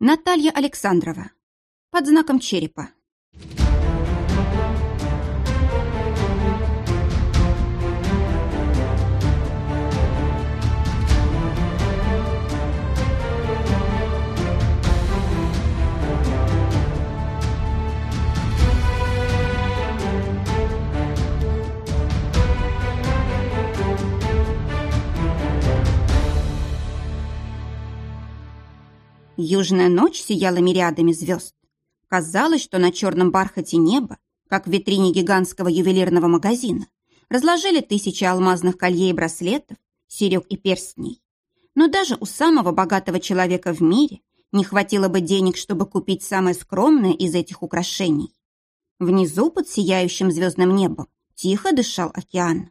Наталья Александрова. Под знаком черепа. Южная ночь сияла мириадами звезд. Казалось, что на черном бархате неба, как в витрине гигантского ювелирного магазина, разложили тысячи алмазных колье и браслетов, серег и перстней. Но даже у самого богатого человека в мире не хватило бы денег, чтобы купить самое скромное из этих украшений. Внизу, под сияющим звездным небом, тихо дышал океан.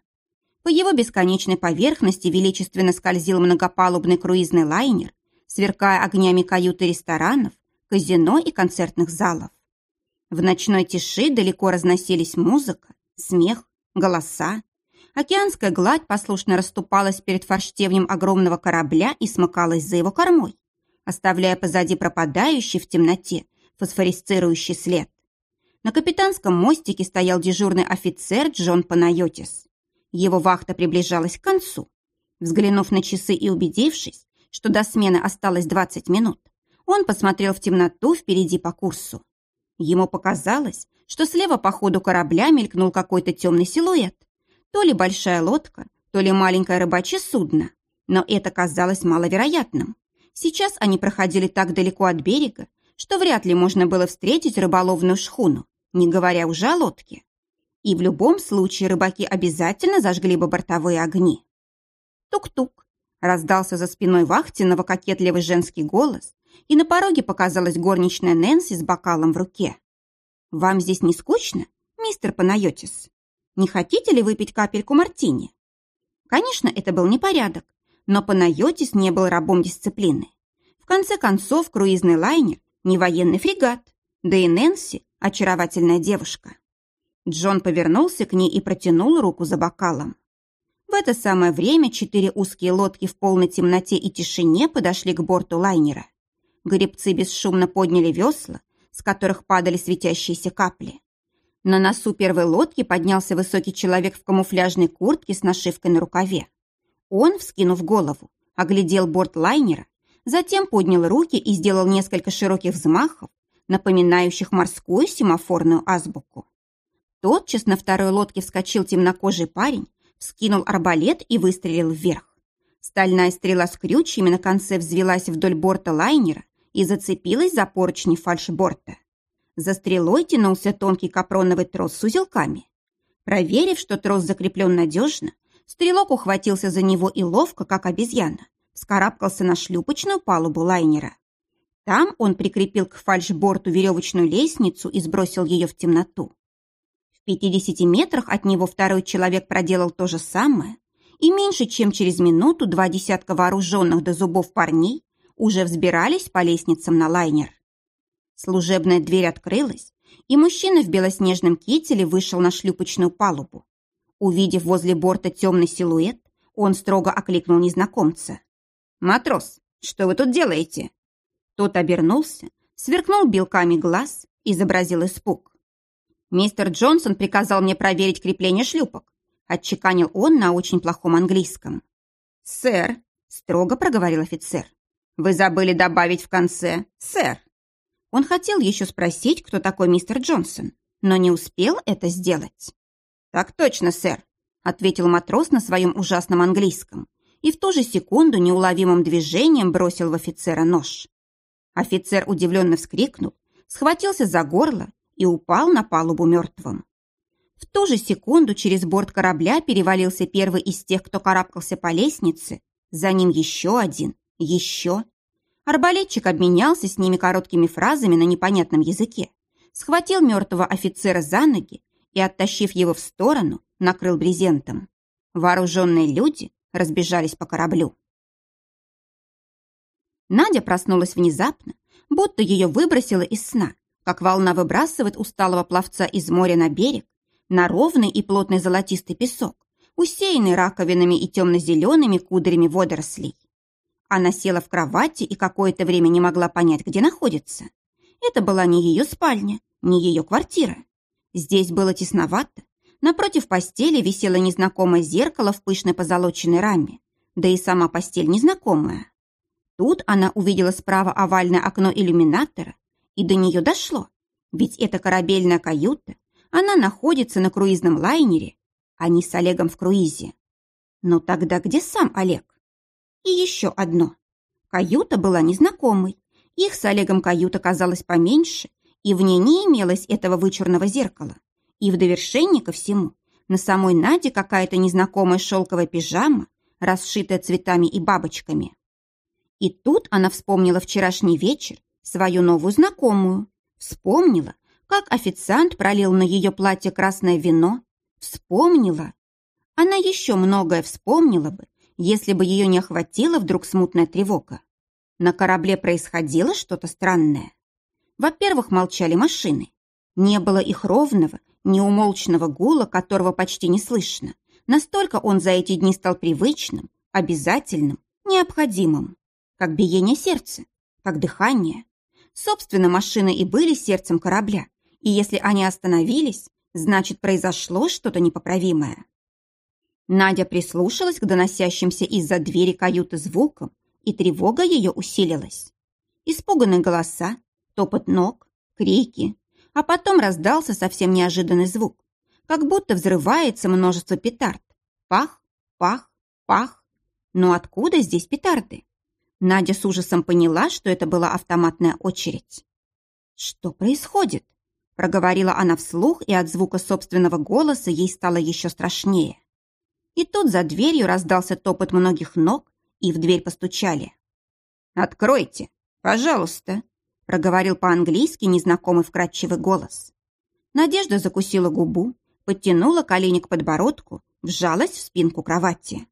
По его бесконечной поверхности величественно скользил многопалубный круизный лайнер, сверкая огнями каюты ресторанов, казино и концертных залов. В ночной тиши далеко разносились музыка, смех, голоса. Океанская гладь послушно расступалась перед форштевнем огромного корабля и смыкалась за его кормой, оставляя позади пропадающий в темноте фосфорисцирующий след. На капитанском мостике стоял дежурный офицер Джон Панайотис. Его вахта приближалась к концу. Взглянув на часы и убедившись, что до смены осталось 20 минут, он посмотрел в темноту впереди по курсу. Ему показалось, что слева по ходу корабля мелькнул какой-то темный силуэт. То ли большая лодка, то ли маленькое рыбачье судно. Но это казалось маловероятным. Сейчас они проходили так далеко от берега, что вряд ли можно было встретить рыболовную шхуну, не говоря уже о лодке. И в любом случае рыбаки обязательно зажгли бы бортовые огни. Тук-тук. Раздался за спиной вахтенного кокетливый женский голос, и на пороге показалась горничная Нэнси с бокалом в руке. «Вам здесь не скучно, мистер Панайотис? Не хотите ли выпить капельку мартини?» Конечно, это был непорядок, но Панайотис не был рабом дисциплины. В конце концов, круизный лайнер – не военный фрегат, да и Нэнси – очаровательная девушка. Джон повернулся к ней и протянул руку за бокалом. В это самое время четыре узкие лодки в полной темноте и тишине подошли к борту лайнера. Гребцы бесшумно подняли весла, с которых падали светящиеся капли. На носу первой лодки поднялся высокий человек в камуфляжной куртке с нашивкой на рукаве. Он, вскинув голову, оглядел борт лайнера, затем поднял руки и сделал несколько широких взмахов, напоминающих морскую семафорную азбуку. Тотчас на второй лодке вскочил темнокожий парень скинул арбалет и выстрелил вверх. Стальная стрела с крючьями на конце взвелась вдоль борта лайнера и зацепилась за поручни фальшборта. За стрелой тянулся тонкий капроновый трос с узелками. Проверив, что трос закреплен надежно, стрелок ухватился за него и ловко, как обезьяна, вскарабкался на шлюпочную палубу лайнера. Там он прикрепил к фальшборту веревочную лестницу и сбросил ее в темноту. В 50 метрах от него второй человек проделал то же самое, и меньше чем через минуту два десятка вооруженных до зубов парней уже взбирались по лестницам на лайнер. Служебная дверь открылась, и мужчина в белоснежном кителе вышел на шлюпочную палубу. Увидев возле борта темный силуэт, он строго окликнул незнакомца. «Матрос, что вы тут делаете?» Тот обернулся, сверкнул белками глаз, изобразил испуг. «Мистер Джонсон приказал мне проверить крепление шлюпок», отчеканил он на очень плохом английском. «Сэр», — строго проговорил офицер, «вы забыли добавить в конце «сэр». Он хотел еще спросить, кто такой мистер Джонсон, но не успел это сделать. «Так точно, сэр», — ответил матрос на своем ужасном английском и в ту же секунду неуловимым движением бросил в офицера нож. Офицер удивленно вскрикнул, схватился за горло и упал на палубу мертвым. В ту же секунду через борт корабля перевалился первый из тех, кто карабкался по лестнице, за ним еще один, еще. Арбалетчик обменялся с ними короткими фразами на непонятном языке, схватил мертвого офицера за ноги и, оттащив его в сторону, накрыл брезентом. Вооруженные люди разбежались по кораблю. Надя проснулась внезапно, будто ее выбросило из сна, как волна выбрасывает усталого пловца из моря на берег, на ровный и плотный золотистый песок, усеянный раковинами и темно-зелеными кудрями водорослей. Она села в кровати и какое-то время не могла понять, где находится. Это была не ее спальня, не ее квартира. Здесь было тесновато. Напротив постели висело незнакомое зеркало в пышной позолоченной раме, да и сама постель незнакомая. Тут она увидела справа овальное окно иллюминатора, и до нее дошло. Ведь это корабельная каюта, она находится на круизном лайнере, а не с Олегом в круизе. Но тогда где сам Олег? И еще одно. Каюта была незнакомой. Их с Олегом каюта казалась поменьше, и в ней не имелось этого вычурного зеркала. И в довершение ко всему, на самой Наде какая-то незнакомая шелковая пижама, расшитая цветами и бабочками. И тут она вспомнила вчерашний вечер, свою новую знакомую. Вспомнила, как официант пролил на ее платье красное вино. Вспомнила. Она еще многое вспомнила бы, если бы ее не охватила вдруг смутная тревога. На корабле происходило что-то странное. Во-первых, молчали машины. Не было их ровного, неумолчного гула, которого почти не слышно. Настолько он за эти дни стал привычным, обязательным, необходимым. Как биение сердца, как дыхание. Собственно, машины и были сердцем корабля, и если они остановились, значит, произошло что-то непоправимое. Надя прислушалась к доносящимся из-за двери каюты звукам, и тревога ее усилилась. Испуганные голоса, топот ног, крики, а потом раздался совсем неожиданный звук, как будто взрывается множество петард. Пах, пах, пах. Но откуда здесь петарды? Надя с ужасом поняла, что это была автоматная очередь. «Что происходит?» Проговорила она вслух, и от звука собственного голоса ей стало еще страшнее. И тут за дверью раздался топот многих ног, и в дверь постучали. «Откройте, пожалуйста», — проговорил по-английски незнакомый вкрадчивый голос. Надежда закусила губу, подтянула колени к подбородку, вжалась в спинку кровати.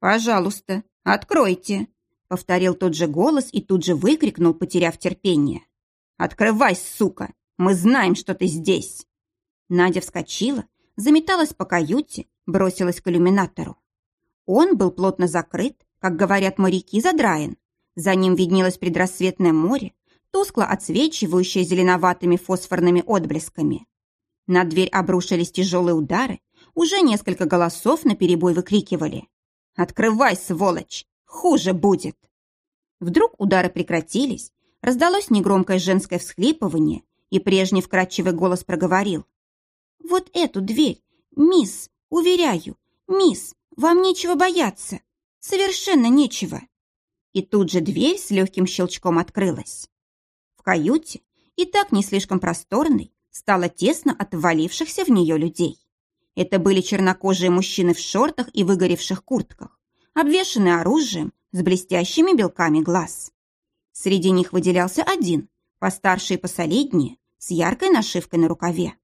«Пожалуйста, откройте», — повторил тот же голос и тут же выкрикнул, потеряв терпение. «Открывай, сука! Мы знаем, что ты здесь!» Надя вскочила, заметалась по каюте, бросилась к иллюминатору. Он был плотно закрыт, как говорят моряки, задраен. За ним виднелось предрассветное море, тускло отсвечивающее зеленоватыми фосфорными отблесками. На дверь обрушились тяжелые удары, уже несколько голосов наперебой выкрикивали. «Открывай, сволочь! Хуже будет!» Вдруг удары прекратились, раздалось негромкое женское всхлипывание, и прежний вкрадчивый голос проговорил. «Вот эту дверь, мисс, уверяю, мисс, вам нечего бояться, совершенно нечего». И тут же дверь с легким щелчком открылась. В каюте, и так не слишком просторной, стало тесно от ввалившихся в нее людей. Это были чернокожие мужчины в шортах и выгоревших куртках, обвешанные оружием с блестящими белками глаз. Среди них выделялся один, постарше и посолиднее, с яркой нашивкой на рукаве.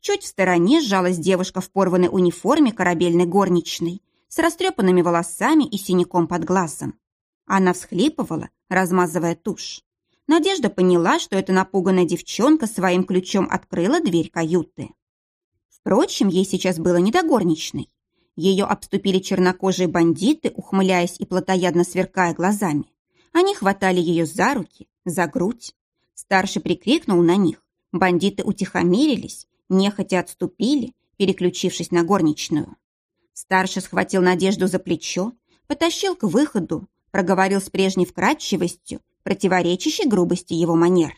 Чуть в стороне сжалась девушка в порванной униформе корабельной горничной, с растрепанными волосами и синяком под глазом. Она всхлипывала, размазывая тушь. Надежда поняла, что эта напуганная девчонка своим ключом открыла дверь каюты. Впрочем, ей сейчас было не до горничной. Ее обступили чернокожие бандиты, ухмыляясь и плотоядно сверкая глазами. Они хватали ее за руки, за грудь. Старший прикрикнул на них. Бандиты утихомирились, нехотя отступили, переключившись на горничную. Старший схватил Надежду за плечо, потащил к выходу, проговорил с прежней вкрадчивостью, противоречащей грубости его манер.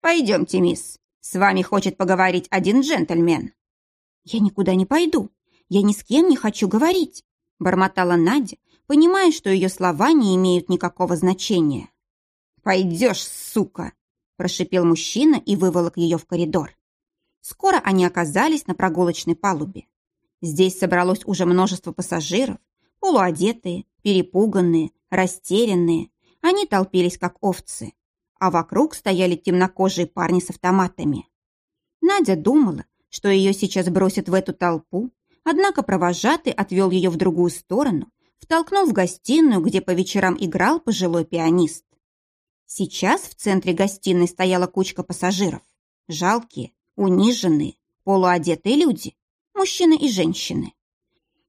«Пойдемте, мисс, с вами хочет поговорить один джентльмен». «Я никуда не пойду», я ни с кем не хочу говорить», — бормотала Надя, понимая, что ее слова не имеют никакого значения. «Пойдешь, сука!» – прошипел мужчина и выволок ее в коридор. Скоро они оказались на прогулочной палубе. Здесь собралось уже множество пассажиров, полуодетые, перепуганные, растерянные. Они толпились, как овцы, а вокруг стояли темнокожие парни с автоматами. Надя думала, что ее сейчас бросят в эту толпу, Однако провожатый отвел ее в другую сторону, втолкнул в гостиную, где по вечерам играл пожилой пианист. Сейчас в центре гостиной стояла кучка пассажиров. Жалкие, униженные, полуодетые люди, мужчины и женщины.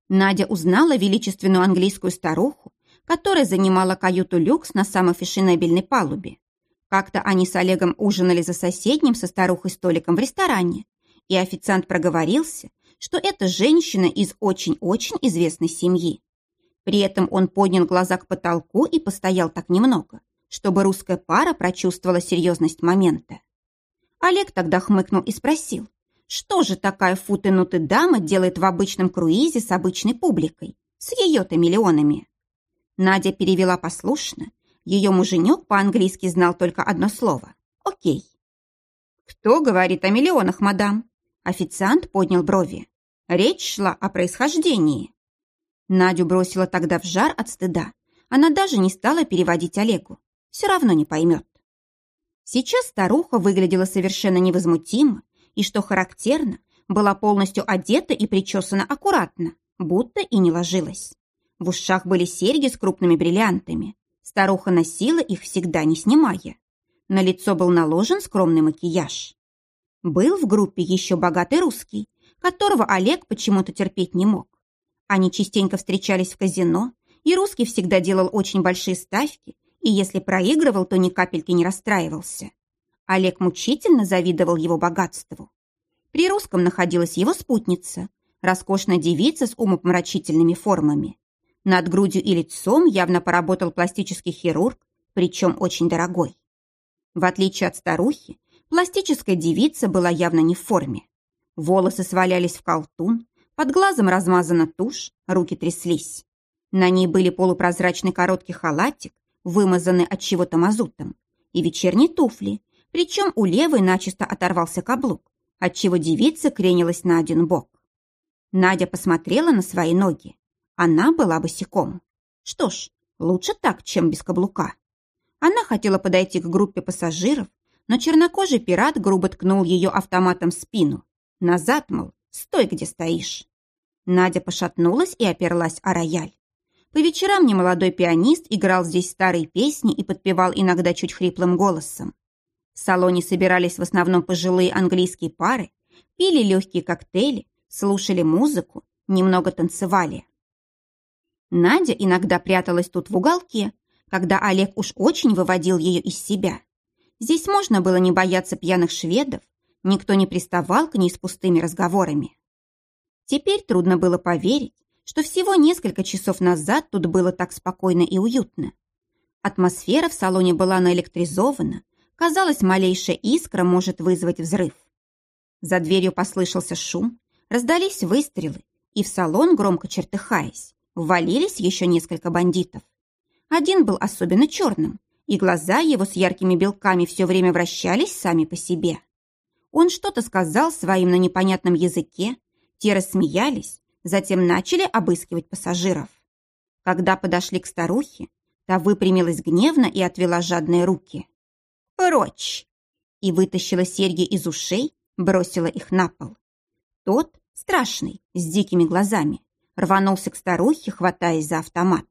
Надя узнала величественную английскую старуху, которая занимала каюту люкс на самой фешенебельной палубе. Как-то они с Олегом ужинали за соседним со старухой столиком в ресторане, и официант проговорился, что это женщина из очень-очень известной семьи. При этом он поднял глаза к потолку и постоял так немного, чтобы русская пара прочувствовала серьезность момента. Олег тогда хмыкнул и спросил, что же такая футынутая дама делает в обычном круизе с обычной публикой, с ее-то миллионами? Надя перевела послушно. Ее муженек по-английски знал только одно слово – «Окей». «Кто говорит о миллионах, мадам?» Официант поднял брови. Речь шла о происхождении. Надю бросила тогда в жар от стыда. Она даже не стала переводить Олегу. Все равно не поймет. Сейчас старуха выглядела совершенно невозмутимо и, что характерно, была полностью одета и причесана аккуратно, будто и не ложилась. В ушах были серьги с крупными бриллиантами. Старуха носила их всегда, не снимая. На лицо был наложен скромный макияж. Был в группе еще богатый русский, которого Олег почему-то терпеть не мог. Они частенько встречались в казино, и русский всегда делал очень большие ставки, и если проигрывал, то ни капельки не расстраивался. Олег мучительно завидовал его богатству. При русском находилась его спутница, роскошная девица с умопомрачительными формами. Над грудью и лицом явно поработал пластический хирург, причем очень дорогой. В отличие от старухи, пластическая девица была явно не в форме. Волосы свалялись в колтун, под глазом размазана тушь, руки тряслись. На ней были полупрозрачный короткий халатик, вымазанный от чего-то мазутом, и вечерние туфли, причем у левой начисто оторвался каблук, отчего девица кренилась на один бок. Надя посмотрела на свои ноги. Она была босиком. Что ж, лучше так, чем без каблука. Она хотела подойти к группе пассажиров, но чернокожий пират грубо ткнул ее автоматом в спину. Назад, мол, стой, где стоишь. Надя пошатнулась и оперлась о рояль. По вечерам немолодой пианист играл здесь старые песни и подпевал иногда чуть хриплым голосом. В салоне собирались в основном пожилые английские пары, пили легкие коктейли, слушали музыку, немного танцевали. Надя иногда пряталась тут в уголке, когда Олег уж очень выводил ее из себя. Здесь можно было не бояться пьяных шведов, никто не приставал к ней с пустыми разговорами. Теперь трудно было поверить, что всего несколько часов назад тут было так спокойно и уютно. Атмосфера в салоне была наэлектризована, казалось, малейшая искра может вызвать взрыв. За дверью послышался шум, раздались выстрелы, и в салон, громко чертыхаясь, ввалились еще несколько бандитов. Один был особенно черным, и глаза его с яркими белками все время вращались сами по себе. Он что-то сказал своим на непонятном языке, те рассмеялись, Затем начали обыскивать пассажиров. Когда подошли к старухе, та выпрямилась гневно и отвела жадные руки. «Прочь!» И вытащила серьги из ушей, бросила их на пол. Тот, страшный, с дикими глазами, рванулся к старухе, хватаясь за автомат.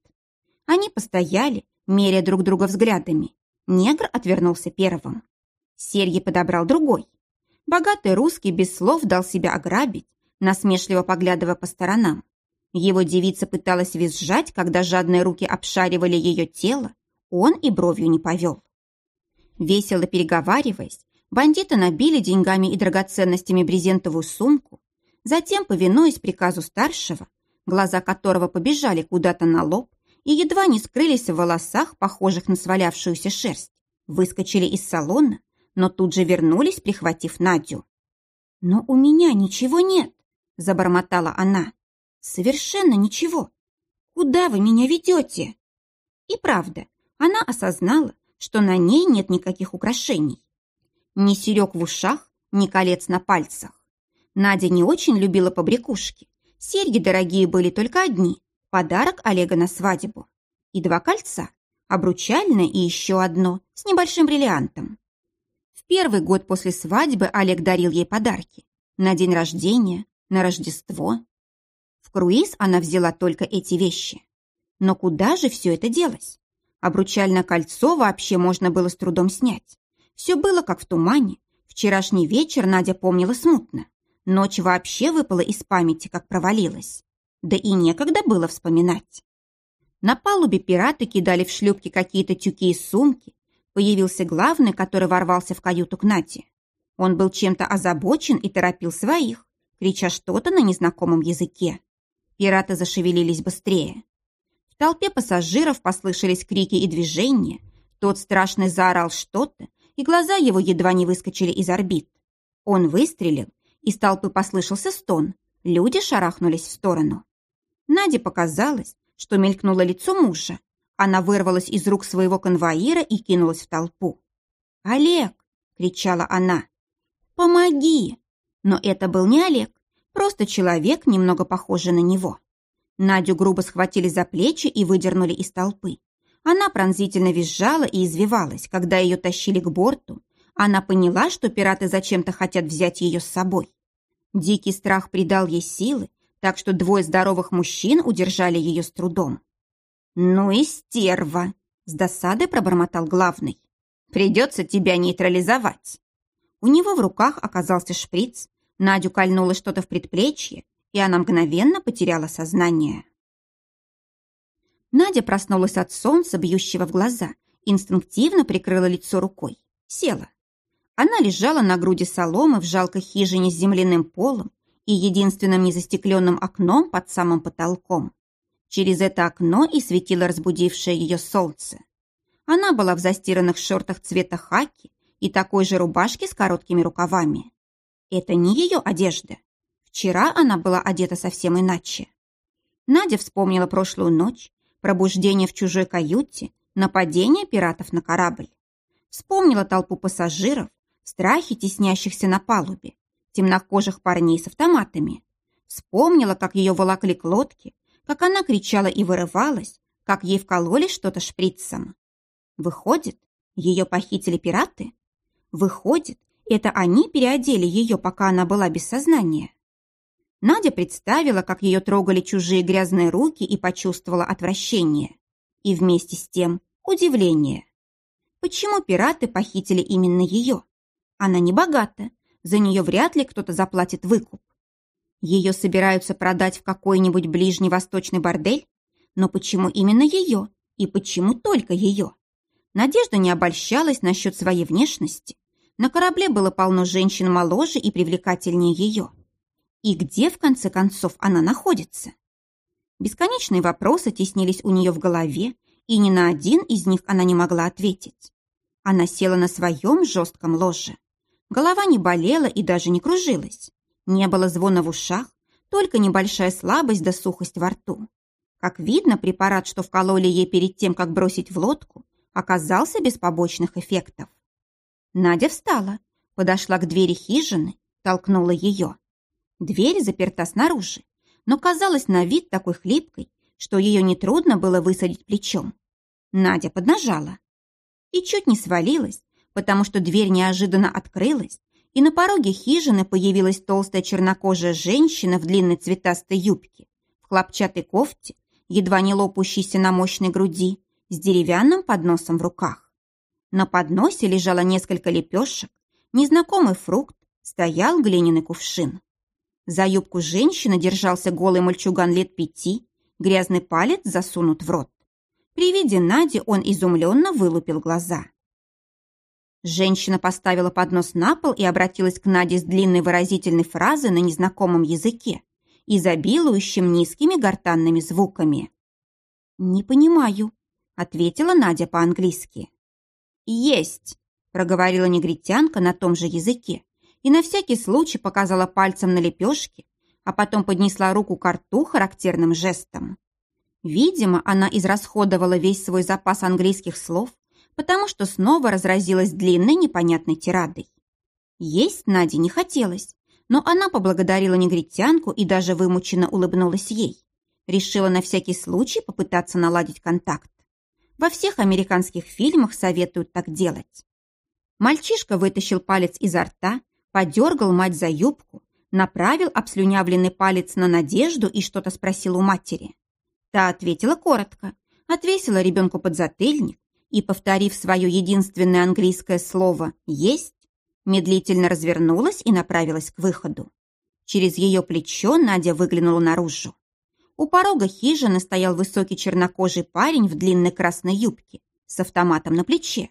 Они постояли, меря друг друга взглядами. Негр отвернулся первым. Серьги подобрал другой. Богатый русский без слов дал себя ограбить, насмешливо поглядывая по сторонам. Его девица пыталась визжать, когда жадные руки обшаривали ее тело, он и бровью не повел. Весело переговариваясь, бандиты набили деньгами и драгоценностями брезентовую сумку, затем, повинуясь приказу старшего, глаза которого побежали куда-то на лоб и едва не скрылись в волосах, похожих на свалявшуюся шерсть, выскочили из салона, но тут же вернулись, прихватив Надю. «Но у меня ничего нет», — забормотала она. «Совершенно ничего. Куда вы меня ведете?» И правда, она осознала, что на ней нет никаких украшений. Ни серег в ушах, ни колец на пальцах. Надя не очень любила побрякушки. Серьги дорогие были только одни. Подарок Олега на свадьбу. И два кольца. Обручальное и еще одно с небольшим бриллиантом. В первый год после свадьбы Олег дарил ей подарки. На день рождения, на Рождество. В круиз она взяла только эти вещи. Но куда же все это делось? Обручальное кольцо вообще можно было с трудом снять. Все было как в тумане. Вчерашний вечер Надя помнила смутно. Ночь вообще выпала из памяти, как провалилась. Да и некогда было вспоминать. На палубе пираты кидали в шлюпки какие-то тюки и сумки. Появился главный, который ворвался в каюту к Нате. Он был чем-то озабочен и торопил своих, крича что-то на незнакомом языке. Пираты зашевелились быстрее. В толпе пассажиров послышались крики и движения. Тот страшный заорал что-то, и глаза его едва не выскочили из орбит. Он выстрелил, из толпы послышался стон. Люди шарахнулись в сторону. Наде показалось, что мелькнуло лицо мужа. Она вырвалась из рук своего конвоира и кинулась в толпу. «Олег!» — кричала она. «Помоги!» Но это был не Олег, просто человек, немного похожий на него. Надю грубо схватили за плечи и выдернули из толпы. Она пронзительно визжала и извивалась, когда ее тащили к борту. Она поняла, что пираты зачем-то хотят взять ее с собой. Дикий страх придал ей силы, так что двое здоровых мужчин удержали ее с трудом. «Ну и стерва!» — с досадой пробормотал главный. «Придется тебя нейтрализовать». У него в руках оказался шприц, Надю кольнуло что-то в предплечье, и она мгновенно потеряла сознание. Надя проснулась от солнца, бьющего в глаза, инстинктивно прикрыла лицо рукой, села. Она лежала на груди соломы в жалкой хижине с земляным полом и единственным незастекленным окном под самым потолком. Через это окно и светило разбудившее ее солнце. Она была в застиранных шортах цвета хаки и такой же рубашке с короткими рукавами. Это не ее одежда. Вчера она была одета совсем иначе. Надя вспомнила прошлую ночь, пробуждение в чужой каюте, нападение пиратов на корабль. Вспомнила толпу пассажиров, страхи, теснящихся на палубе, темнокожих парней с автоматами. Вспомнила, как ее волокли к лодке, как она кричала и вырывалась, как ей вкололи что-то шприцем. Выходит, ее похитили пираты? Выходит, это они переодели ее, пока она была без сознания? Надя представила, как ее трогали чужие грязные руки и почувствовала отвращение. И вместе с тем удивление. Почему пираты похитили именно ее? Она не богата, за нее вряд ли кто-то заплатит выкуп. Ее собираются продать в какой-нибудь ближний восточный бордель? Но почему именно ее? И почему только ее? Надежда не обольщалась насчет своей внешности. На корабле было полно женщин моложе и привлекательнее ее. И где, в конце концов, она находится? Бесконечные вопросы теснились у нее в голове, и ни на один из них она не могла ответить. Она села на своем жестком ложе. Голова не болела и даже не кружилась. Не было звона в ушах, только небольшая слабость да сухость во рту. Как видно, препарат, что вкололи ей перед тем, как бросить в лодку, оказался без побочных эффектов. Надя встала, подошла к двери хижины, толкнула ее. Дверь заперта снаружи, но казалась на вид такой хлипкой, что ее нетрудно было высадить плечом. Надя поднажала и чуть не свалилась, потому что дверь неожиданно открылась, и на пороге хижины появилась толстая чернокожая женщина в длинной цветастой юбке, в хлопчатой кофте, едва не лопающейся на мощной груди, с деревянным подносом в руках. На подносе лежало несколько лепешек, незнакомый фрукт, стоял глиняный кувшин. За юбку женщины держался голый мальчуган лет пяти, грязный палец засунут в рот. При виде Нади он изумленно вылупил глаза. Женщина поставила поднос на пол и обратилась к Наде с длинной выразительной фразой на незнакомом языке, изобилующим низкими гортанными звуками. «Не понимаю», — ответила Надя по-английски. «Есть», — проговорила негритянка на том же языке и на всякий случай показала пальцем на лепешки, а потом поднесла руку к рту характерным жестом. Видимо, она израсходовала весь свой запас английских слов, потому что снова разразилась длинной непонятной тирадой. Есть Наде не хотелось, но она поблагодарила негритянку и даже вымученно улыбнулась ей. Решила на всякий случай попытаться наладить контакт. Во всех американских фильмах советуют так делать. Мальчишка вытащил палец изо рта, подергал мать за юбку, направил обслюнявленный палец на Надежду и что-то спросил у матери. Та ответила коротко, отвесила ребенку подзатыльник, и, повторив свое единственное английское слово «есть», медлительно развернулась и направилась к выходу. Через ее плечо Надя выглянула наружу. У порога хижины стоял высокий чернокожий парень в длинной красной юбке с автоматом на плече.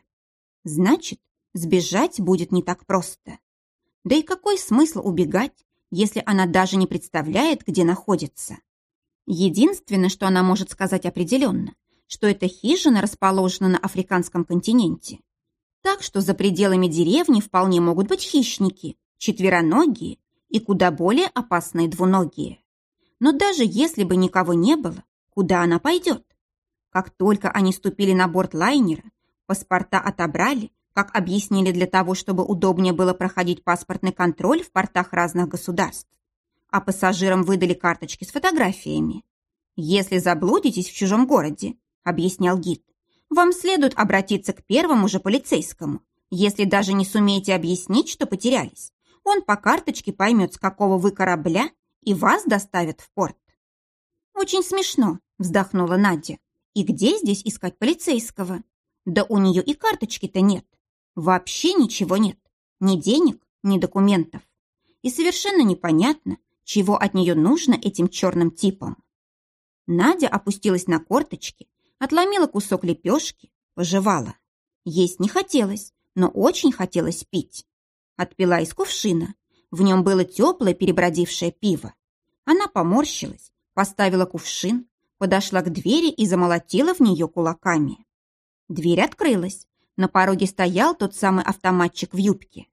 Значит, сбежать будет не так просто. Да и какой смысл убегать, если она даже не представляет, где находится? Единственное, что она может сказать определенно, что эта хижина расположена на африканском континенте. Так что за пределами деревни вполне могут быть хищники, четвероногие и куда более опасные двуногие. Но даже если бы никого не было, куда она пойдет? Как только они ступили на борт лайнера, паспорта отобрали, как объяснили для того, чтобы удобнее было проходить паспортный контроль в портах разных государств. А пассажирам выдали карточки с фотографиями. Если заблудитесь в чужом городе, — объяснял гид. «Вам следует обратиться к первому же полицейскому, если даже не сумеете объяснить, что потерялись. Он по карточке поймет, с какого вы корабля, и вас доставят в порт». «Очень смешно», — вздохнула Надя. «И где здесь искать полицейского? Да у нее и карточки-то нет. Вообще ничего нет. Ни денег, ни документов. И совершенно непонятно, чего от нее нужно этим черным типам». Надя опустилась на корточки Отломила кусок лепешки, пожевала. Есть не хотелось, но очень хотелось пить. Отпила из кувшина. В нем было теплое перебродившее пиво. Она поморщилась, поставила кувшин, подошла к двери и замолотила в нее кулаками. Дверь открылась. На пороге стоял тот самый автоматчик в юбке.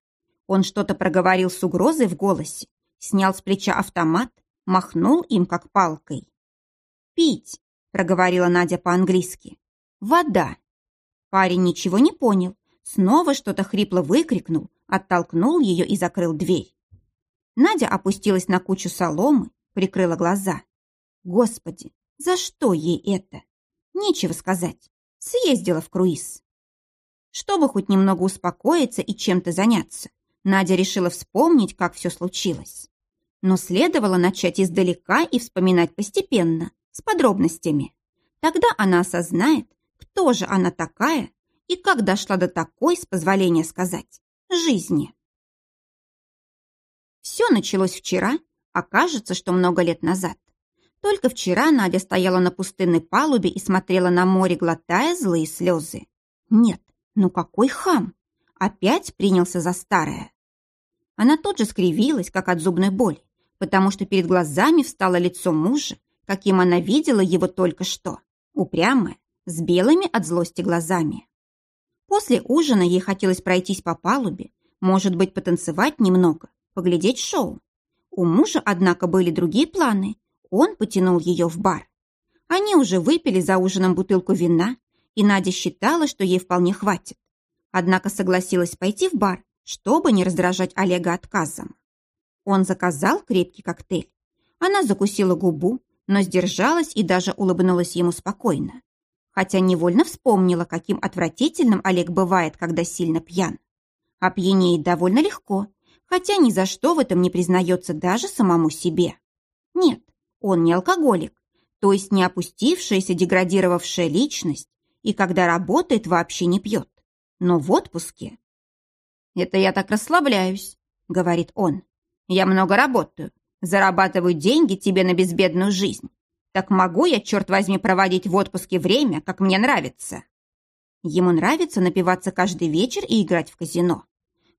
Он что-то проговорил с угрозой в голосе, снял с плеча автомат, махнул им как палкой. «Пить!» Проговорила Надя по-английски. «Вода». Парень ничего не понял, снова что-то хрипло выкрикнул, оттолкнул ее и закрыл дверь. Надя опустилась на кучу соломы, прикрыла глаза. Господи, за что ей это? Нечего сказать. Съездила в круиз. Чтобы хоть немного успокоиться и чем-то заняться, Надя решила вспомнить, как все случилось. Но следовало начать издалека и вспоминать постепенно, с подробностями. Тогда она осознает, кто же она такая и как дошла до такой, с позволения сказать, жизни. Все началось вчера, а кажется, что много лет назад. Только вчера Надя стояла на пустынной палубе и смотрела на море, глотая злые слезы. Нет, ну какой хам! Опять принялся за старое. Она тут же скривилась, как от зубной боли, потому что перед глазами встало лицо мужа, каким она видела его только что, упрямая, с белыми от злости глазами. После ужина ей хотелось пройтись по палубе, может быть, потанцевать немного, поглядеть шоу. У мужа, однако, были другие планы. Он потянул ее в бар. Они уже выпили за ужином бутылку вина, и Надя считала, что ей вполне хватит. Однако согласилась пойти в бар, чтобы не раздражать Олега отказом. Он заказал крепкий коктейль. Она закусила губу, но сдержалась и даже улыбнулась ему спокойно. Хотя невольно вспомнила, каким отвратительным Олег бывает, когда сильно пьян. А пьянеет довольно легко, хотя ни за что в этом не признается даже самому себе. Нет, он не алкоголик, то есть не опустившаяся, деградировавшая личность, и когда работает, вообще не пьет. Но в отпуске... «Это я так расслабляюсь», — говорит он. «Я много работаю, Зарабатываю деньги тебе на безбедную жизнь. Так могу я, черт возьми, проводить в отпуске время, как мне нравится?» Ему нравится напиваться каждый вечер и играть в казино.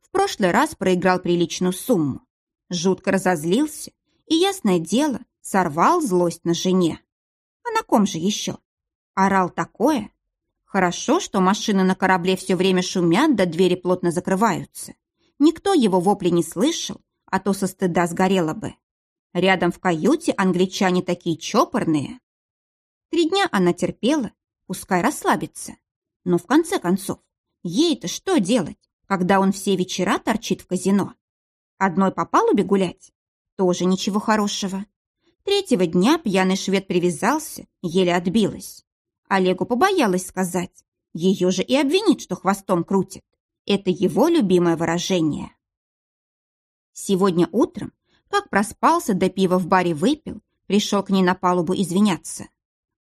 В прошлый раз проиграл приличную сумму. Жутко разозлился и, ясное дело, сорвал злость на жене. А на ком же еще? Орал такое. Хорошо, что машины на корабле все время шумят, да двери плотно закрываются. Никто его вопли не слышал, а то со стыда сгорело бы. Рядом в каюте англичане такие чопорные. Три дня она терпела, пускай расслабится. Но в конце концов, ей-то что делать, когда он все вечера торчит в казино? Одной по палубе гулять? Тоже ничего хорошего. Третьего дня пьяный швед привязался, еле отбилась. Олегу побоялась сказать. Ее же и обвинит, что хвостом крутит. Это его любимое выражение. Сегодня утром как проспался, до пива в баре выпил, пришел к ней на палубу извиняться.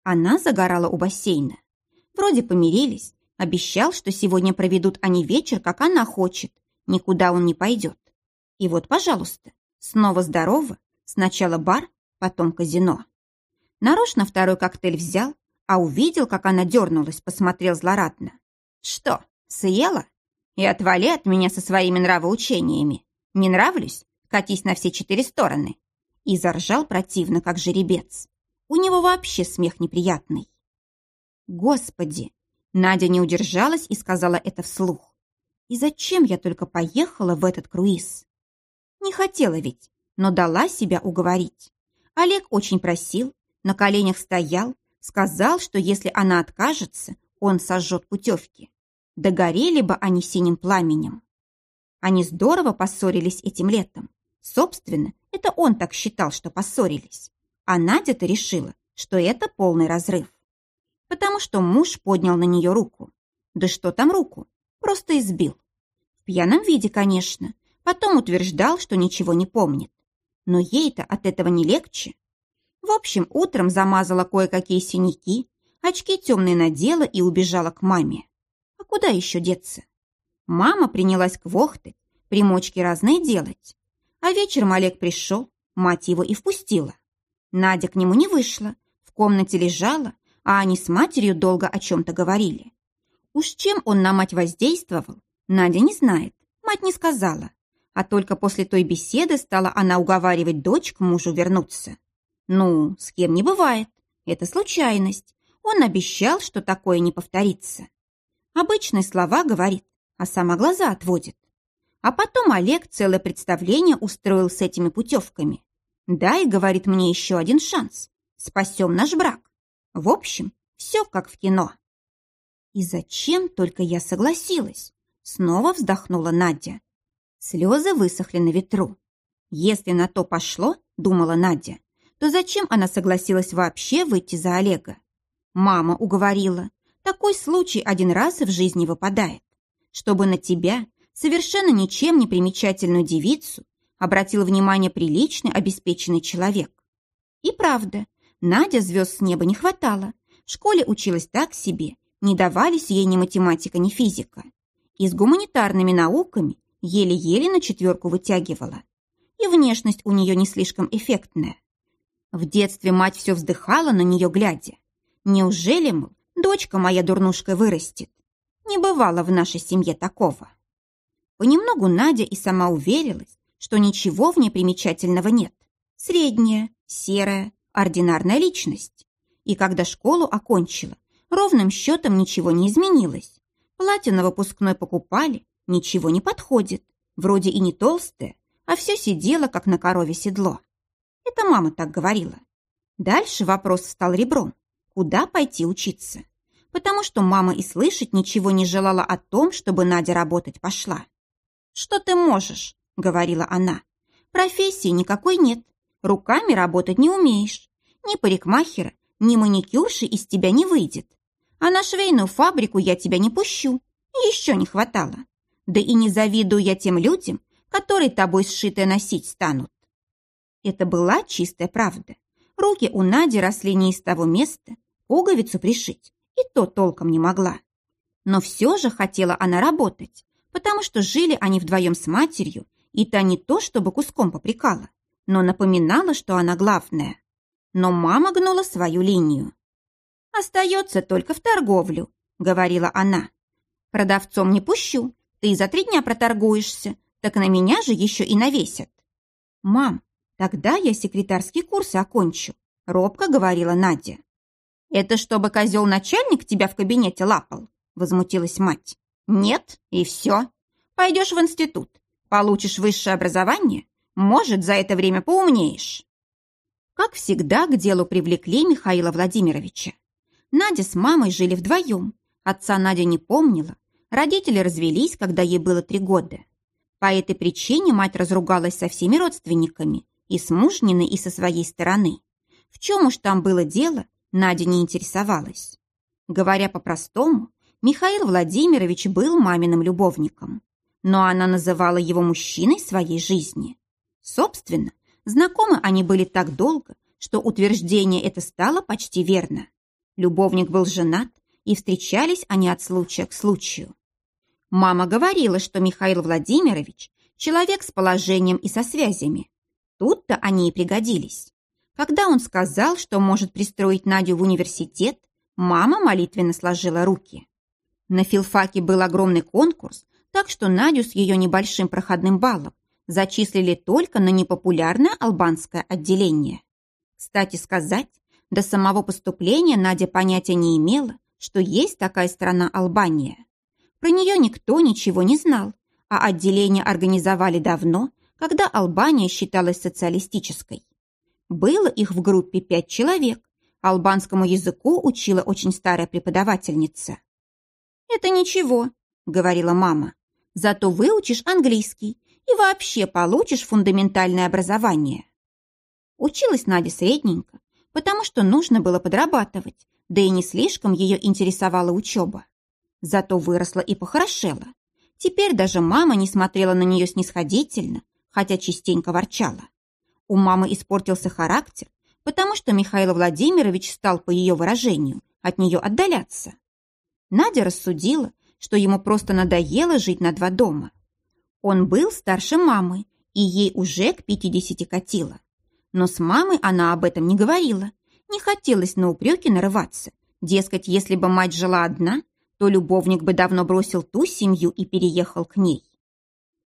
Она загорала у бассейна. Вроде помирились, обещал, что сегодня проведут они вечер, как она хочет, никуда он не пойдет. И вот, пожалуйста, снова здорово, сначала бар, потом казино. Нарочно второй коктейль взял, а увидел, как она дернулась, посмотрел злорадно. «Что, съела? И отвали от меня со своими нравоучениями. Не нравлюсь? Катись на все четыре стороны». И заржал противно, как жеребец. У него вообще смех неприятный. Господи! Надя не удержалась и сказала это вслух. И зачем я только поехала в этот круиз? Не хотела ведь, но дала себя уговорить. Олег очень просил, на коленях стоял, сказал, что если она откажется, он сожжет путевки. Догорели бы они синим пламенем. Они здорово поссорились этим летом. Собственно, это он так считал, что поссорились. А Надя-то решила, что это полный разрыв. Потому что муж поднял на нее руку. Да что там руку? Просто избил. В пьяном виде, конечно. Потом утверждал, что ничего не помнит. Но ей-то от этого не легче. В общем, утром замазала кое-какие синяки, очки темные надела и убежала к маме. А куда еще деться? Мама принялась квохтать, примочки разные делать. А вечером Олег пришел, мать его и впустила. Надя к нему не вышла, в комнате лежала, а они с матерью долго о чем-то говорили. Уж чем он на мать воздействовал, Надя не знает, мать не сказала. А только после той беседы стала она уговаривать дочь к мужу вернуться. Ну, с кем не бывает, это случайность. Он обещал, что такое не повторится. Обычные слова говорит, а сама глаза отводит. А потом Олег целое представление устроил с этими путевками. Дай, говорит мне, еще один шанс. Спасем наш брак. В общем, все как в кино. И зачем только я согласилась? Снова вздохнула Надя. Слезы высохли на ветру. Если на то пошло, думала Надя, то зачем она согласилась вообще выйти за Олега? Мама уговорила. Такой случай один раз в жизни выпадает. Чтобы на тебя, совершенно ничем не примечательную девицу, обратил внимание приличный, обеспеченный человек. И правда, Надя звезд с неба не хватало. В школе училась так себе, не давались ей ни математика, ни физика. И с гуманитарными науками еле-еле на четверку вытягивала. И внешность у нее не слишком эффектная. В детстве мать все вздыхала на нее глядя. Неужели, мол, дочка моя дурнушка вырастет? Не бывало в нашей семье такого. Понемногу Надя и сама уверилась, что ничего в ней примечательного нет. Средняя, серая, ординарная личность. И когда школу окончила, ровным счетом ничего не изменилось. Платье на выпускной покупали, ничего не подходит. Вроде и не толстое, а все сидело, как на корове седло. Это мама так говорила. Дальше вопрос стал ребром. Куда пойти учиться? Потому что мама и слышать ничего не желала о том, чтобы Надя работать пошла. «Что ты можешь?» говорила она. «Профессии никакой нет. Руками работать не умеешь. Ни парикмахера, ни маникюрши из тебя не выйдет. А на швейную фабрику я тебя не пущу. Еще не хватало. Да и не завидую я тем людям, которые тобой сшитое носить станут». Это была чистая правда. Руки у Нади росли не из того места, пуговицу пришить, и то толком не могла. Но все же хотела она работать, потому что жили они вдвоем с матерью и та не то чтобы куском попрекала, но напоминала, что она главная. Но мама гнула свою линию. «Остается только в торговлю», — говорила она. «Продавцом не пущу, ты за три дня проторгуешься, так на меня же еще и навесят». «Мам, тогда я секретарские курсы окончу», — робко говорила Надя. «Это чтобы козел-начальник тебя в кабинете лапал?» — возмутилась мать. «Нет, и все. Пойдешь в институт, Получишь высшее образование, может, за это время поумнеешь. Как всегда, к делу привлекли Михаила Владимировича. Надя с мамой жили вдвоем. Отца Надя не помнила. Родители развелись, когда ей было три года. По этой причине мать разругалась со всеми родственниками, и с мужниной, и со своей стороны. В чем уж там было дело, Надя не интересовалась. Говоря по-простому, Михаил Владимирович был маминым любовником но она называла его мужчиной своей жизни. Собственно, знакомы они были так долго, что утверждение это стало почти верно. Любовник был женат, и встречались они от случая к случаю. Мама говорила, что Михаил Владимирович – человек с положением и со связями. Тут-то они и пригодились. Когда он сказал, что может пристроить Надю в университет, мама молитвенно сложила руки. На филфаке был огромный конкурс, так что Надю с ее небольшим проходным баллом зачислили только на непопулярное албанское отделение. Кстати сказать, до самого поступления Надя понятия не имела, что есть такая страна Албания. Про нее никто ничего не знал, а отделение организовали давно, когда Албания считалась социалистической. Было их в группе пять человек. Албанскому языку учила очень старая преподавательница. «Это ничего», — говорила мама. «Зато выучишь английский и вообще получишь фундаментальное образование». Училась Надя средненько, потому что нужно было подрабатывать, да и не слишком ее интересовала учеба. Зато выросла и похорошела. Теперь даже мама не смотрела на нее снисходительно, хотя частенько ворчала. У мамы испортился характер, потому что Михаил Владимирович стал, по ее выражению, от нее отдаляться. Надя рассудила, что ему просто надоело жить на два дома. Он был старше мамы, и ей уже к пятидесяти катило. Но с мамой она об этом не говорила. Не хотелось на упреки нарываться. Дескать, если бы мать жила одна, то любовник бы давно бросил ту семью и переехал к ней.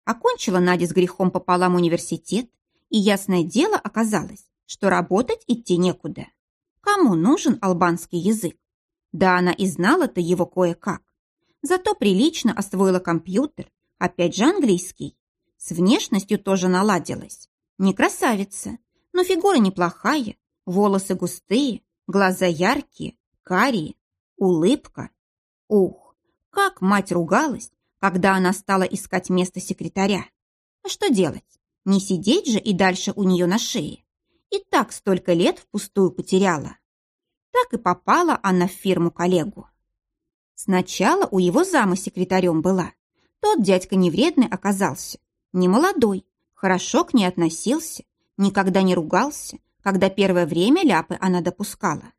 Окончила Надя с грехом пополам университет, и ясное дело оказалось, что работать идти некуда. Кому нужен албанский язык? Да она и знала-то его кое-как. Зато прилично освоила компьютер, опять же английский. С внешностью тоже наладилась. Не красавица, но фигура неплохая, волосы густые, глаза яркие, карие, улыбка. Ух, как мать ругалась, когда она стала искать место секретаря. А что делать? Не сидеть же и дальше у нее на шее. И так столько лет впустую потеряла. Так и попала она в фирму коллегу. Сначала у его зама секретарем была. Тот дядька невредный оказался. Не молодой, хорошо к ней относился, никогда не ругался, когда первое время ляпы она допускала.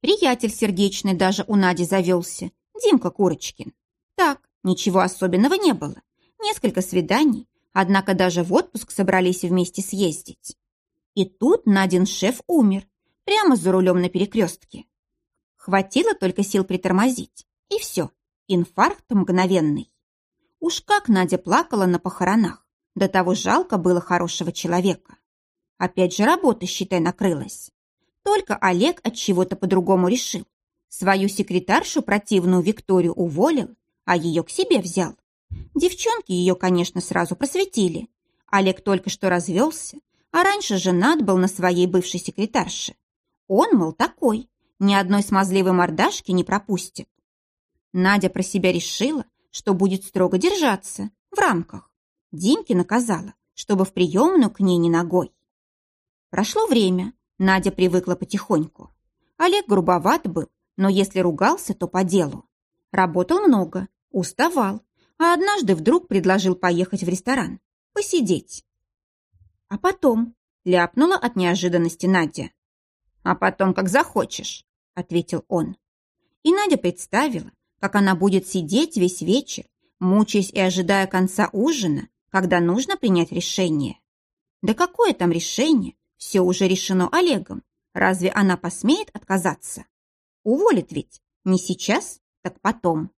Приятель сердечный даже у Нади завелся, Димка Курочкин. Так, ничего особенного не было. Несколько свиданий, Однако даже в отпуск собрались вместе съездить. И тут Надин шеф умер, прямо за рулем на перекрестке. Хватило только сил притормозить, и все, инфаркт мгновенный. Уж как Надя плакала на похоронах, до того жалко было хорошего человека. Опять же работа, считай, накрылась. Только Олег от чего-то по-другому решил. Свою секретаршу противную Викторию уволил, а ее к себе взял. Девчонки ее, конечно, сразу просветили. Олег только что развелся, а раньше женат был на своей бывшей секретарше. Он, мол, такой, ни одной смазливой мордашки не пропустит. Надя про себя решила, что будет строго держаться, в рамках. Димке наказала, чтобы в приемную к ней не ногой. Прошло время, Надя привыкла потихоньку. Олег грубоват был, но если ругался, то по делу. Работал много, уставал, а однажды вдруг предложил поехать в ресторан, посидеть. А потом ляпнула от неожиданности Надя. «А потом, как захочешь», — ответил он. И Надя представила, как она будет сидеть весь вечер, мучаясь и ожидая конца ужина, когда нужно принять решение. Да какое там решение? Все уже решено Олегом. Разве она посмеет отказаться? Уволит ведь. Не сейчас, так потом.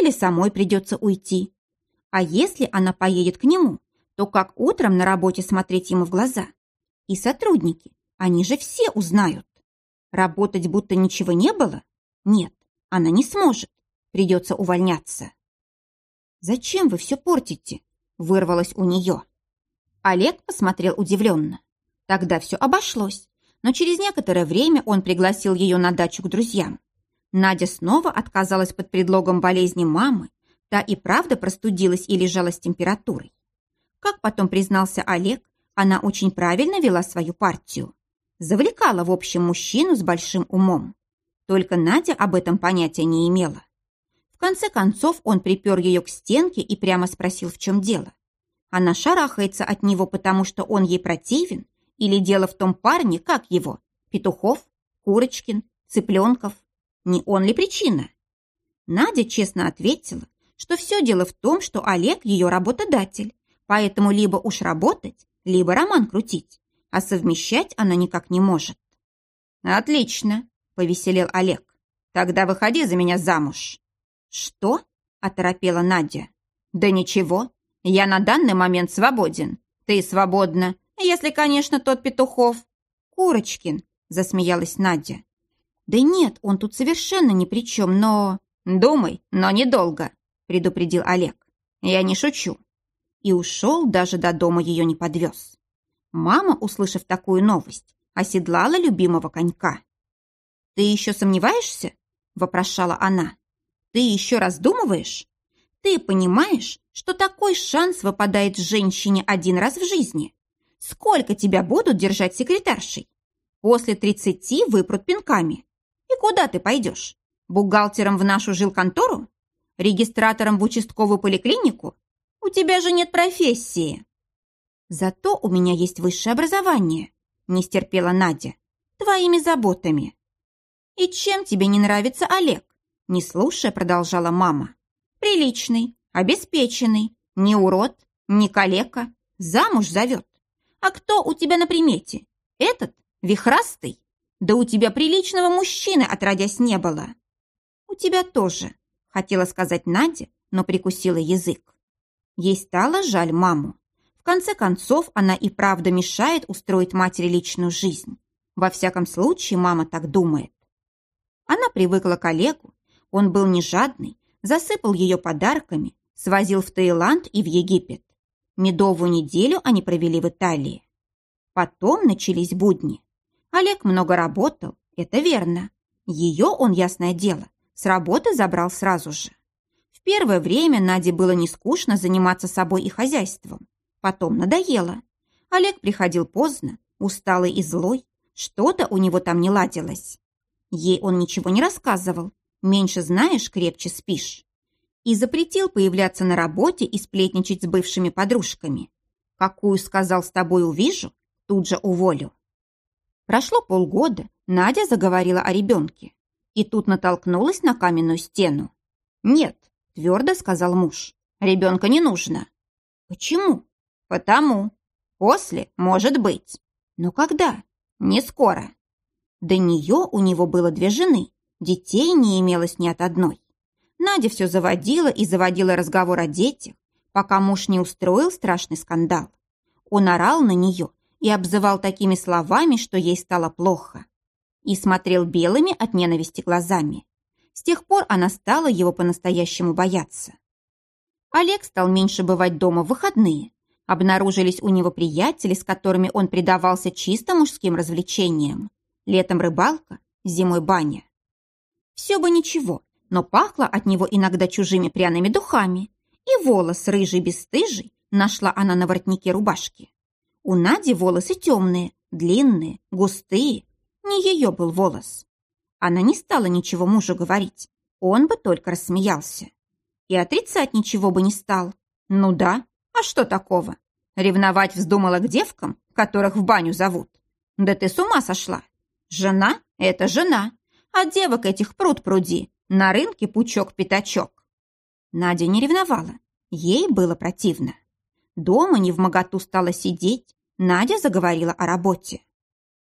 Или самой придется уйти. А если она поедет к нему, то как утром на работе смотреть ему в глаза? И сотрудники, они же все узнают. Работать будто ничего не было? Нет, она не сможет. Придется увольняться. «Зачем вы все портите?» – вырвалось у нее. Олег посмотрел удивленно. Тогда все обошлось, но через некоторое время он пригласил ее на дачу к друзьям. Надя снова отказалась под предлогом болезни мамы, та и правда простудилась и лежала с температурой. Как потом признался Олег, она очень правильно вела свою партию. Завлекала, в общем, мужчину с большим умом. Только Надя об этом понятия не имела. В конце концов он припер ее к стенке и прямо спросил, в чем дело. Она шарахается от него, потому что он ей противен, или дело в том парне, как его, Петухов, Курочкин, Цыпленков. Не он ли причина? Надя честно ответила, что все дело в том, что Олег ее работодатель, поэтому либо уж работать, либо роман крутить. А совмещать она никак не может. «Отлично», — повеселел Олег. «Тогда выходи за меня замуж». «Что?» — оторопела Надя. «Да ничего, я на данный момент свободен. Ты свободна, если, конечно, тот Петухов». «Курочкин», — засмеялась Надя. «Да нет, он тут совершенно ни при чем, но...» «Думай, но недолго», — предупредил Олег. «Я не шучу». И ушел, даже до дома ее не подвез. Мама, услышав такую новость, оседлала любимого конька. «Ты еще сомневаешься?» – вопрошала она. «Ты еще раздумываешь? Ты понимаешь, что такой шанс выпадает женщине один раз в жизни? Сколько тебя будут держать секретаршей? После тридцати выпрут пинками. И куда ты пойдешь? Бухгалтером в нашу жилконтору? Регистратором в участковую поликлинику? У тебя же нет профессии. Зато у меня есть высшее образование, не стерпела Надя. Твоими заботами. И чем тебе не нравится Олег? Не слушая, продолжала мама. Приличный, обеспеченный, не урод, не калека, замуж зовет. А кто у тебя на примете? Этот? Вихрастый? Да у тебя приличного мужчины отродясь не было. У тебя тоже, хотела сказать Надя, но прикусила язык. Ей стало жаль маму. Конце концов, она и правда мешает устроить матери личную жизнь. Во всяком случае, мама так думает. Она привыкла к Олегу. Он был не жадный, засыпал ее подарками, свозил в Таиланд и в Египет. Медовую неделю они провели в Италии. Потом начались будни. Олег много работал, это верно. Ее он, ясное дело, с работы забрал сразу же. В первое время Наде было не скучно заниматься собой и хозяйством. Потом надоело. Олег приходил поздно, усталый и злой. Что-то у него там не ладилось. Ей он ничего не рассказывал. Меньше знаешь, крепче спишь. И запретил появляться на работе и сплетничать с бывшими подружками. Какую, сказал, с тобой увижу, тут же уволю. Прошло полгода, Надя заговорила о ребенке. И тут натолкнулась на каменную стену. Нет, твердо сказал муж. Ребенка не нужно. Почему? Потому. После, может быть. Но когда? Не скоро. До нее у него было две жены. Детей не имелось ни от одной. Надя все заводила и заводила разговор о детях, пока муж не устроил страшный скандал. Он орал на нее и обзывал такими словами, что ей стало плохо. И смотрел белыми от ненависти глазами. С тех пор она стала его по-настоящему бояться. Олег стал меньше бывать дома в выходные. Обнаружились у него приятели, с которыми он предавался чисто мужским развлечениям. Летом рыбалка, зимой баня. Все бы ничего, но пахло от него иногда чужими пряными духами. И волос рыжий-бесстыжий нашла она на воротнике рубашки. У Нади волосы темные, длинные, густые. Не ее был волос. Она не стала ничего мужу говорить. Он бы только рассмеялся. И отрицать ничего бы не стал. Ну да, а что такого? Ревновать вздумала к девкам, которых в баню зовут? Да ты с ума сошла. Жена — это жена. А девок этих пруд пруди. На рынке пучок-пятачок. Надя не ревновала. Ей было противно. Дома не в моготу стала сидеть. Надя заговорила о работе.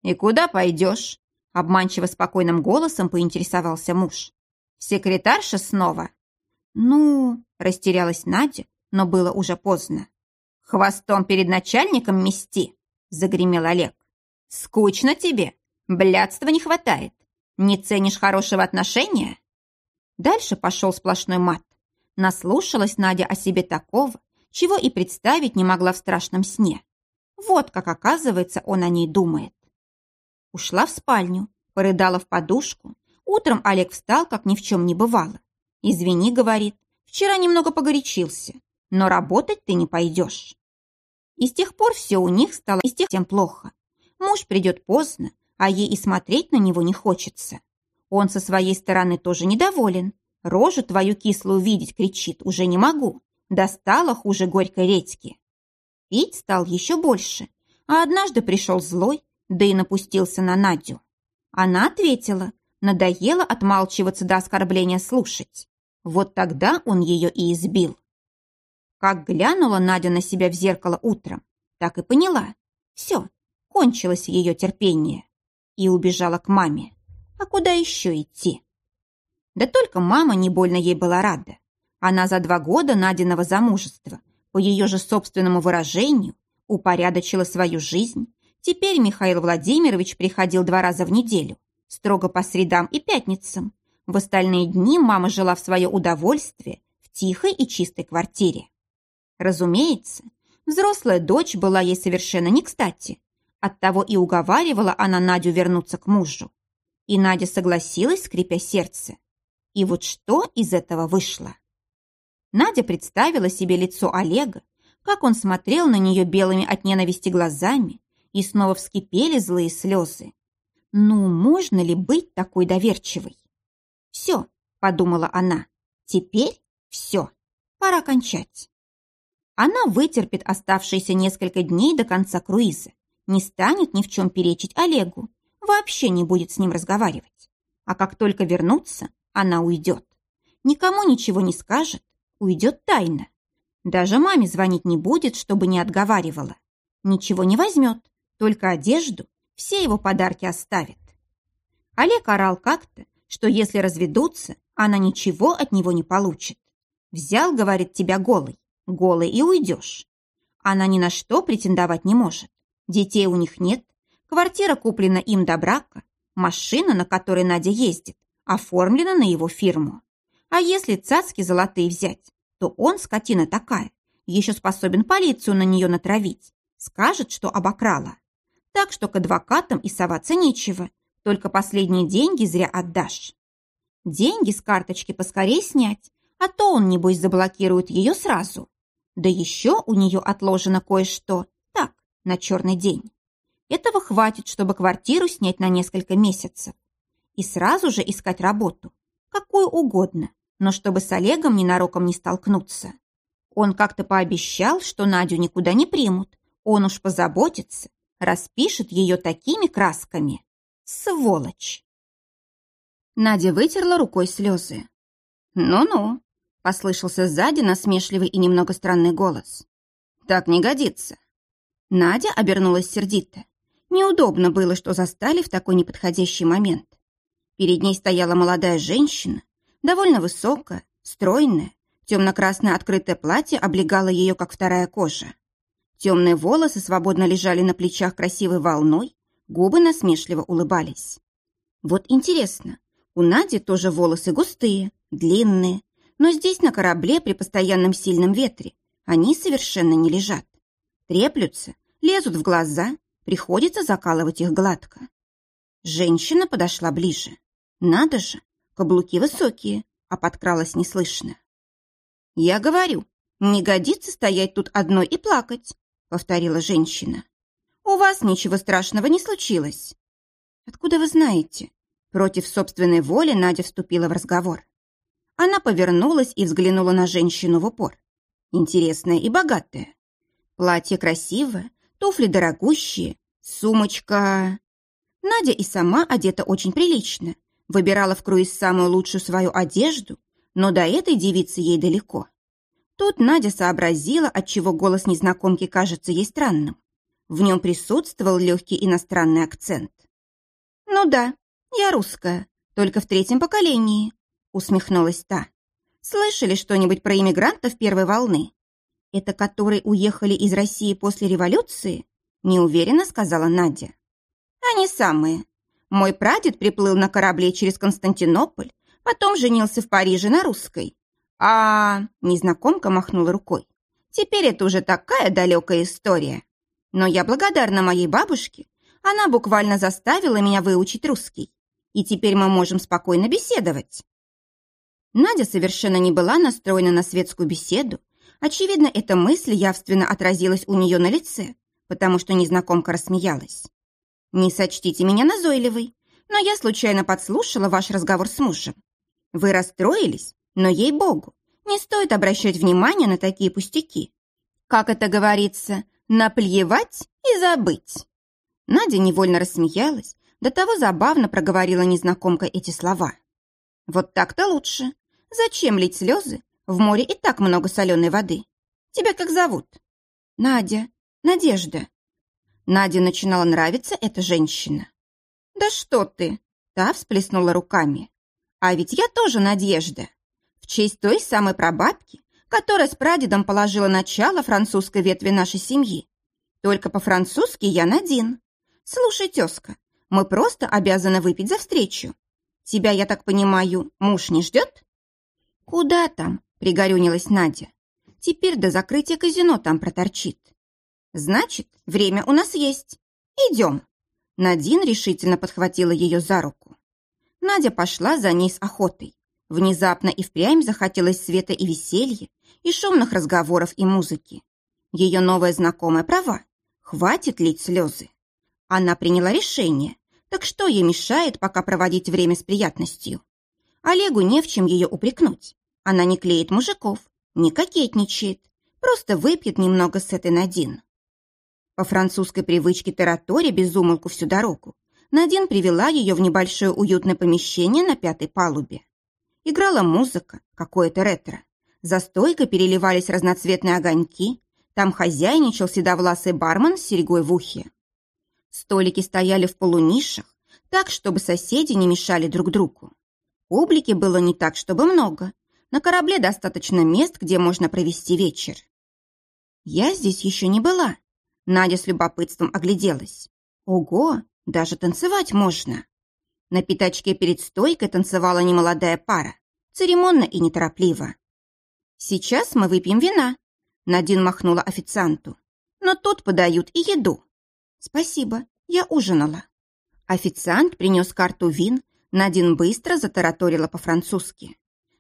«И куда пойдешь?» Обманчиво спокойным голосом поинтересовался муж. «Секретарша снова?» «Ну...» – растерялась Надя, но было уже поздно. «Хвостом перед начальником мести?» – загремел Олег. «Скучно тебе? Блядства не хватает. Не ценишь хорошего отношения?» Дальше пошел сплошной мат. Наслушалась Надя о себе такого, чего и представить не могла в страшном сне. Вот как, оказывается, он о ней думает. Ушла в спальню, порыдала в подушку. Утром Олег встал, как ни в чем не бывало. «Извини», — говорит, — «вчера немного погорячился, но работать ты не пойдешь». И с тех пор все у них стало и с тех тем плохо. Муж придет поздно, а ей и смотреть на него не хочется. Он со своей стороны тоже недоволен. Рожу твою кислую видеть, кричит, уже не могу. Достала хуже горькой редьки. Пить стал еще больше, а однажды пришел злой, да и напустился на Надю. Она ответила, надоело отмалчиваться до оскорбления слушать. Вот тогда он ее и избил. Как глянула Надя на себя в зеркало утром, так и поняла. Все, кончилось ее терпение. И убежала к маме. А куда еще идти? Да только мама не больно ей была рада. Она за два года Надиного замужества, по ее же собственному выражению, упорядочила свою жизнь. Теперь Михаил Владимирович приходил два раза в неделю, строго по средам и пятницам. В остальные дни мама жила в свое удовольствие в тихой и чистой квартире. Разумеется, взрослая дочь была ей совершенно не кстати. Оттого и уговаривала она Надю вернуться к мужу. И Надя согласилась, скрипя сердце. И вот что из этого вышло? Надя представила себе лицо Олега, как он смотрел на нее белыми от ненависти глазами, и снова вскипели злые слезы. Ну, можно ли быть такой доверчивой? «Все», — подумала она, — «теперь все, пора кончать». Она вытерпит оставшиеся несколько дней до конца круиза, не станет ни в чем перечить Олегу, вообще не будет с ним разговаривать. А как только вернуться, она уйдет. Никому ничего не скажет, уйдет тайно. Даже маме звонить не будет, чтобы не отговаривала. Ничего не возьмет, только одежду, все его подарки оставит. Олег орал как-то, что если разведутся, она ничего от него не получит. Взял, говорит, тебя голый, голый и уйдешь. Она ни на что претендовать не может. Детей у них нет, квартира куплена им до брака, машина, на которой Надя ездит, оформлена на его фирму. А если цацки золотые взять, то он, скотина такая, еще способен полицию на нее натравить, скажет, что обокрала. Так что к адвокатам и соваться нечего, только последние деньги зря отдашь. Деньги с карточки поскорей снять, а то он, небось, заблокирует ее сразу. Да еще у нее отложено кое-что, так, на черный день. Этого хватит, чтобы квартиру снять на несколько месяцев. И сразу же искать работу, какую угодно, но чтобы с Олегом ненароком не столкнуться. Он как-то пообещал, что Надю никуда не примут, он уж позаботится, распишет ее такими красками. Сволочь! Надя вытерла рукой слезы. «Ну-ну», — послышался сзади насмешливый и немного странный голос. «Так не годится». Надя обернулась сердито. Неудобно было, что застали в такой неподходящий момент. Перед ней стояла молодая женщина, довольно высокая, стройная, темно-красное открытое платье облегало ее, как вторая кожа. Темные волосы свободно лежали на плечах красивой волной, Губы насмешливо улыбались. Вот интересно, у Нади тоже волосы густые, длинные, но здесь на корабле при постоянном сильном ветре они совершенно не лежат. Треплются, лезут в глаза, приходится закалывать их гладко. Женщина подошла ближе. Надо же, каблуки высокие, а подкралась неслышно. «Я говорю, не годится стоять тут одной и плакать», — повторила женщина. У вас ничего страшного не случилось. Откуда вы знаете? Против собственной воли Надя вступила в разговор. Она повернулась и взглянула на женщину в упор. Интересная и богатая. Платье красивое, туфли дорогущие, сумочка... Надя и сама одета очень прилично. Выбирала в круиз самую лучшую свою одежду, но до этой девицы ей далеко. Тут Надя сообразила, отчего голос незнакомки кажется ей странным. В нем присутствовал легкий иностранный акцент. «Ну да, я русская, только в третьем поколении», усмехнулась та. «Слышали что-нибудь про иммигрантов первой волны? Это которые уехали из России после революции?» неуверенно сказала Надя. «Они самые. Мой прадед приплыл на корабле через Константинополь, потом женился в Париже на русской. А незнакомка махнула рукой. Теперь это уже такая далекая история. Но я благодарна моей бабушке. Она буквально заставила меня выучить русский. И теперь мы можем спокойно беседовать. Надя совершенно не была настроена на светскую беседу. Очевидно, эта мысль явственно отразилась у нее на лице, потому что незнакомка рассмеялась. «Не сочтите меня назойливой, но я случайно подслушала ваш разговор с мужем. Вы расстроились, но, ей-богу, не стоит обращать внимание на такие пустяки. Как это говорится, Наплевать и забыть. Надя невольно рассмеялась, до того забавно проговорила незнакомка эти слова. Вот так-то лучше. Зачем лить слезы? В море и так много соленой воды. Тебя как зовут? Надя. Надежда. Наде начинала нравиться эта женщина. «Да что ты!» – та всплеснула руками. «А ведь я тоже Надежда. В честь той самой прабабки, которая с прадедом положила начало французской ветви нашей семьи. Только по-французски я Надин. Слушай, тезка, мы просто обязаны выпить за встречу. Тебя, я так понимаю, муж не ждет?» «Куда там?» – пригорюнилась Надя. «Теперь до закрытия казино там проторчит». «Значит, время у нас есть. Идем». Надин решительно подхватила ее за руку. Надя пошла за ней с охотой. Внезапно и впрямь захотелось света и веселья, и шумных разговоров и музыки. Ее новая знакомая права. Хватит лить слезы. Она приняла решение. Так что ей мешает пока проводить время с приятностью? Олегу не в чем ее упрекнуть. Она не клеит мужиков, не кокетничает, просто выпьет немного с этой Надин. По французской привычке тараторе безумолку всю дорогу Надин привела ее в небольшое уютное помещение на пятой палубе. Играла музыка, какое-то ретро. За стойкой переливались разноцветные огоньки. Там хозяйничал седовласый бармен с серьгой в ухе. Столики стояли в полунишах, так, чтобы соседи не мешали друг другу. Публики было не так, чтобы много. На корабле достаточно мест, где можно провести вечер. Я здесь еще не была, Надя с любопытством огляделась. Ого, даже танцевать можно. На пятачке перед стойкой танцевала немолодая пара, церемонно и неторопливо. «Сейчас мы выпьем вина», — Надин махнула официанту. «Но тут подают и еду». «Спасибо, я ужинала». Официант принес карту вин, Надин быстро затараторила по-французски.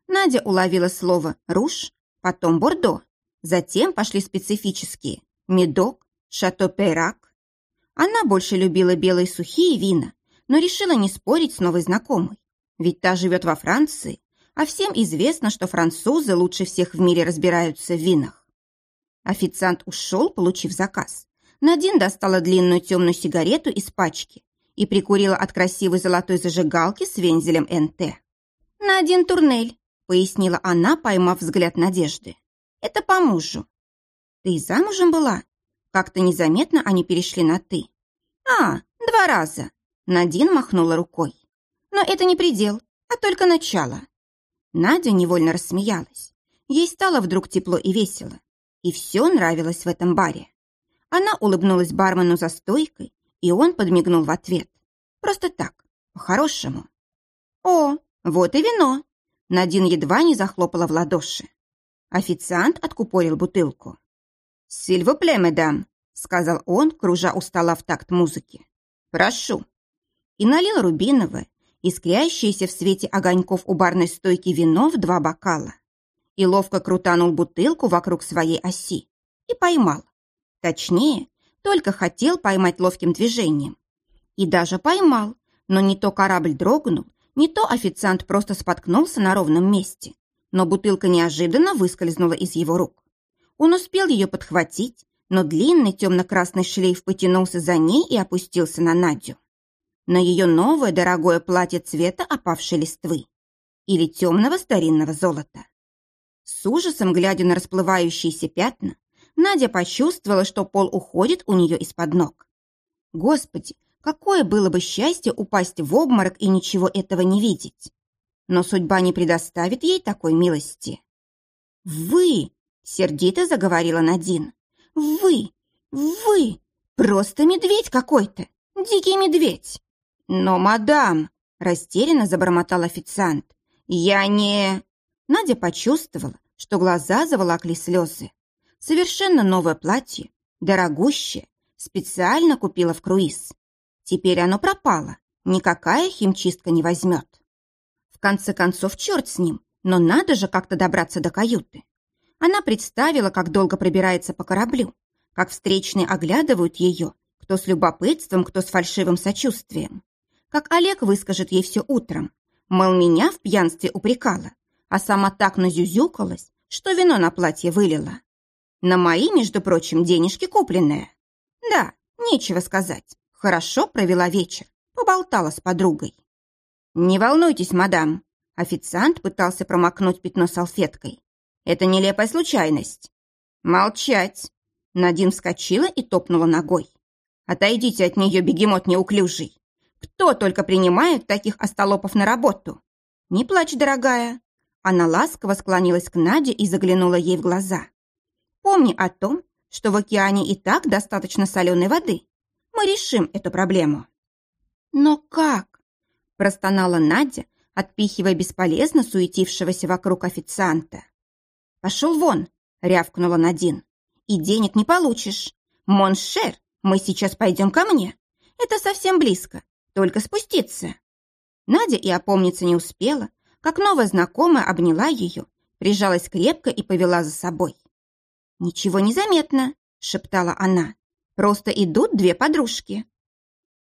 Надя уловила слово «руш», потом «бордо», затем пошли специфические «медок», Шато Пейрак. Она больше любила белые сухие вина, но решила не спорить с новой знакомой. Ведь та живет во Франции, а всем известно, что французы лучше всех в мире разбираются в винах. Официант ушел, получив заказ. Надин достала длинную темную сигарету из пачки и прикурила от красивой золотой зажигалки с вензелем НТ. «На один турнель», — пояснила она, поймав взгляд Надежды. «Это по мужу». «Ты замужем была?» Как-то незаметно они перешли на «ты». «А, два раза!» Надин махнула рукой. «Но это не предел, а только начало». Надя невольно рассмеялась. Ей стало вдруг тепло и весело. И все нравилось в этом баре. Она улыбнулась бармену за стойкой, и он подмигнул в ответ. Просто так, по-хорошему. «О, вот и вино!» Надин едва не захлопала в ладоши. Официант откупорил бутылку. «Сильвупле, медам», — сказал он, кружа у стола в такт музыки. «Прошу». И налил рубиновое, искрящееся в свете огоньков у барной стойки вино в два бокала. И ловко крутанул бутылку вокруг своей оси. И поймал. Точнее, только хотел поймать ловким движением. И даже поймал, но не то корабль дрогнул, не то официант просто споткнулся на ровном месте, но бутылка неожиданно выскользнула из его рук. Он успел ее подхватить, но длинный темно-красный шлейф потянулся за ней и опустился на Надю. На ее новое дорогое платье цвета опавшей листвы или темного старинного золота. С ужасом, глядя на расплывающиеся пятна, Надя почувствовала, что пол уходит у нее из-под ног. Господи, какое было бы счастье упасть в обморок и ничего этого не видеть. Но судьба не предоставит ей такой милости. «Вы!» Сердито заговорила Надин. «Вы! Вы! Просто медведь какой-то! Дикий медведь!» «Но, мадам!» – растерянно забормотал официант. «Я не...» Надя почувствовала, что глаза заволокли слезы. Совершенно новое платье, дорогущее, специально купила в круиз. Теперь оно пропало, никакая химчистка не возьмет. В конце концов, черт с ним, но надо же как-то добраться до каюты. Она представила, как долго пробирается по кораблю, как встречные оглядывают ее, кто с любопытством, кто с фальшивым сочувствием. Как Олег выскажет ей все утром. Мол, меня в пьянстве упрекала, а сама так назюзюкалась, что вино на платье вылила. На мои, между прочим, денежки купленные. Да, нечего сказать. Хорошо провела вечер, поболтала с подругой. «Не волнуйтесь, мадам». Официант пытался промокнуть пятно салфеткой. Это нелепая случайность. Молчать. Надин вскочила и топнула ногой. Отойдите от нее, бегемот неуклюжий. Кто только принимает таких остолопов на работу? Не плачь, дорогая. Она ласково склонилась к Наде и заглянула ей в глаза. Помни о том, что в океане и так достаточно соленой воды. Мы решим эту проблему. Но как? Простонала Надя, отпихивая бесполезно суетившегося вокруг официанта. «Пошел вон!» — рявкнула Надин. «И денег не получишь. Mon cher, мы сейчас пойдем ко мне. Это совсем близко, только спуститься». Надя и опомниться не успела, как новая знакомая обняла ее, прижалась крепко и повела за собой. «Ничего не заметно», — шептала она. «Просто идут две подружки».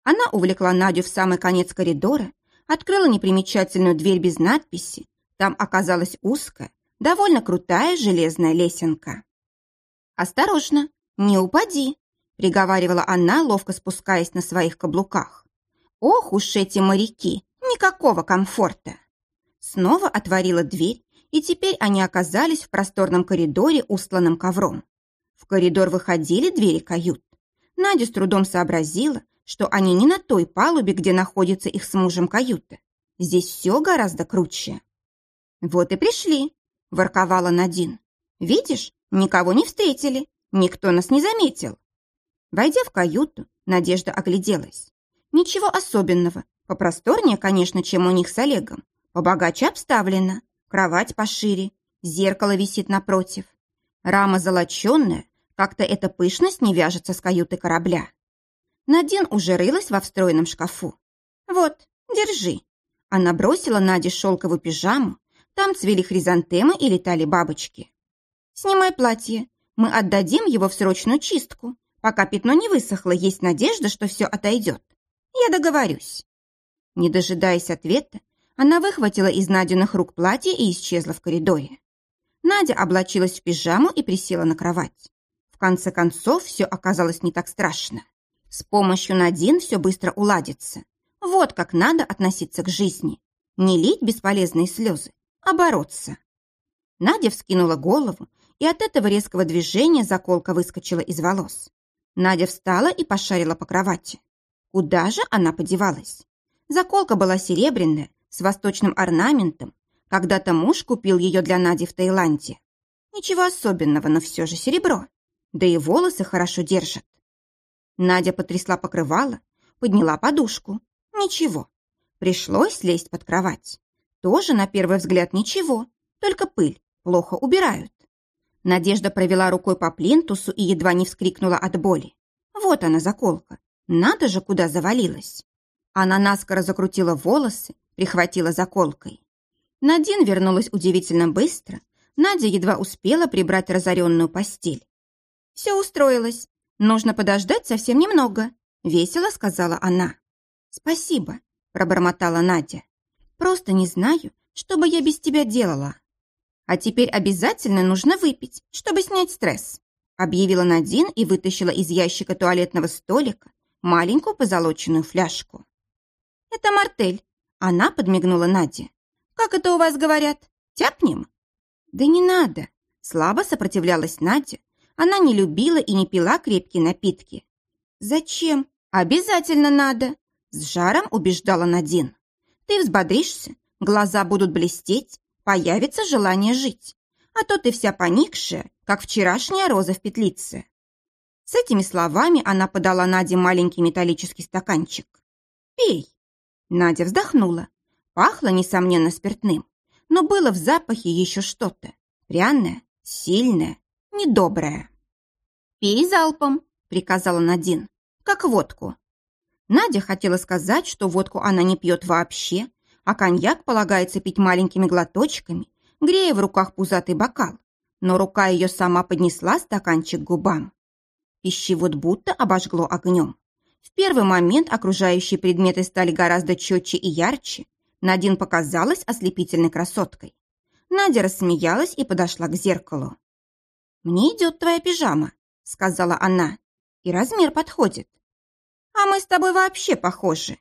Она увлекла Надю в самый конец коридора, открыла непримечательную дверь без надписи. Там оказалась узкая, довольно крутая железная лесенка. «Осторожно, не упади», — приговаривала она, ловко спускаясь на своих каблуках. «Ох уж эти моряки! Никакого комфорта!» Снова отворила дверь, и теперь они оказались в просторном коридоре, устланном ковром. В коридор выходили двери кают. Надя с трудом сообразила, что они не на той палубе, где находится их с мужем каюта. Здесь все гораздо круче. «Вот и пришли», — ворковала Надин. «Видишь, никого не встретили, никто нас не заметил». Войдя в каюту, Надежда огляделась. Ничего особенного, попросторнее, конечно, чем у них с Олегом. Побогаче обставлено, кровать пошире, зеркало висит напротив. Рама золоченная, как-то эта пышность не вяжется с каютой корабля. Надин уже рылась во встроенном шкафу. «Вот, держи». Она бросила Наде шелковую пижаму. Там цвели хризантемы и летали бабочки. «Снимай платье. Мы отдадим его в срочную чистку. Пока пятно не высохло, есть надежда, что все отойдет. Я договорюсь». Не дожидаясь ответа, она выхватила из Надиных рук платье и исчезла в коридоре. Надя облачилась в пижаму и присела на кровать. В конце концов, все оказалось не так страшно. С помощью Надин все быстро уладится. Вот как надо относиться к жизни. Не лить бесполезные слезы, а бороться. Надя вскинула голову, и от этого резкого движения заколка выскочила из волос. Надя встала и пошарила по кровати. Куда же она подевалась? Заколка была серебряная, с восточным орнаментом. Когда-то муж купил ее для Нади в Таиланде. Ничего особенного, но все же серебро. Да и волосы хорошо держат. Надя потрясла покрывало, подняла подушку. Ничего. Пришлось слезть под кровать. Тоже, на первый взгляд, ничего, только пыль, плохо убирают. Надежда провела рукой по плинтусу и едва не вскрикнула от боли. Вот она, заколка. Надо же, куда завалилась. Она наскоро закрутила волосы, прихватила заколкой. Надин вернулась удивительно быстро. Надя едва успела прибрать разоренную постель. Все устроилось. «Нужно подождать совсем немного», — весело сказала она. «Спасибо», — пробормотала Надя. «Просто не знаю, что бы я без тебя делала». «А теперь обязательно нужно выпить, чтобы снять стресс», — объявила Надин и вытащила из ящика туалетного столика маленькую позолоченную фляжку. «Это мартель», — она подмигнула Наде. «Как это у вас говорят? Тяпнем?» «Да не надо», — слабо сопротивлялась Надя, она не любила и не пила крепкие напитки. «Зачем? Обязательно надо!» С жаром убеждала Надин. «Ты взбодришься, глаза будут блестеть, появится желание жить. А то ты вся поникшая, как вчерашняя роза в петлице». С этими словами она подала Наде маленький металлический стаканчик. «Пей!» Надя вздохнула. Пахло, несомненно, спиртным, но было в запахе еще что-то. Пряное, сильное, недоброе. «Пей залпом», — приказала Надин, — «как водку». Надя хотела сказать, что водку она не пьет вообще, а коньяк полагается пить маленькими глоточками, грея в руках пузатый бокал. Но рука ее сама поднесла стаканчик к губам. Пищевод будто обожгло огнем. В первый момент окружающие предметы стали гораздо четче и ярче. Надин показалась ослепительной красоткой. Надя рассмеялась и подошла к зеркалу. «Мне идет твоя пижама», — сказала она, — «и размер подходит». «А мы с тобой вообще похожи».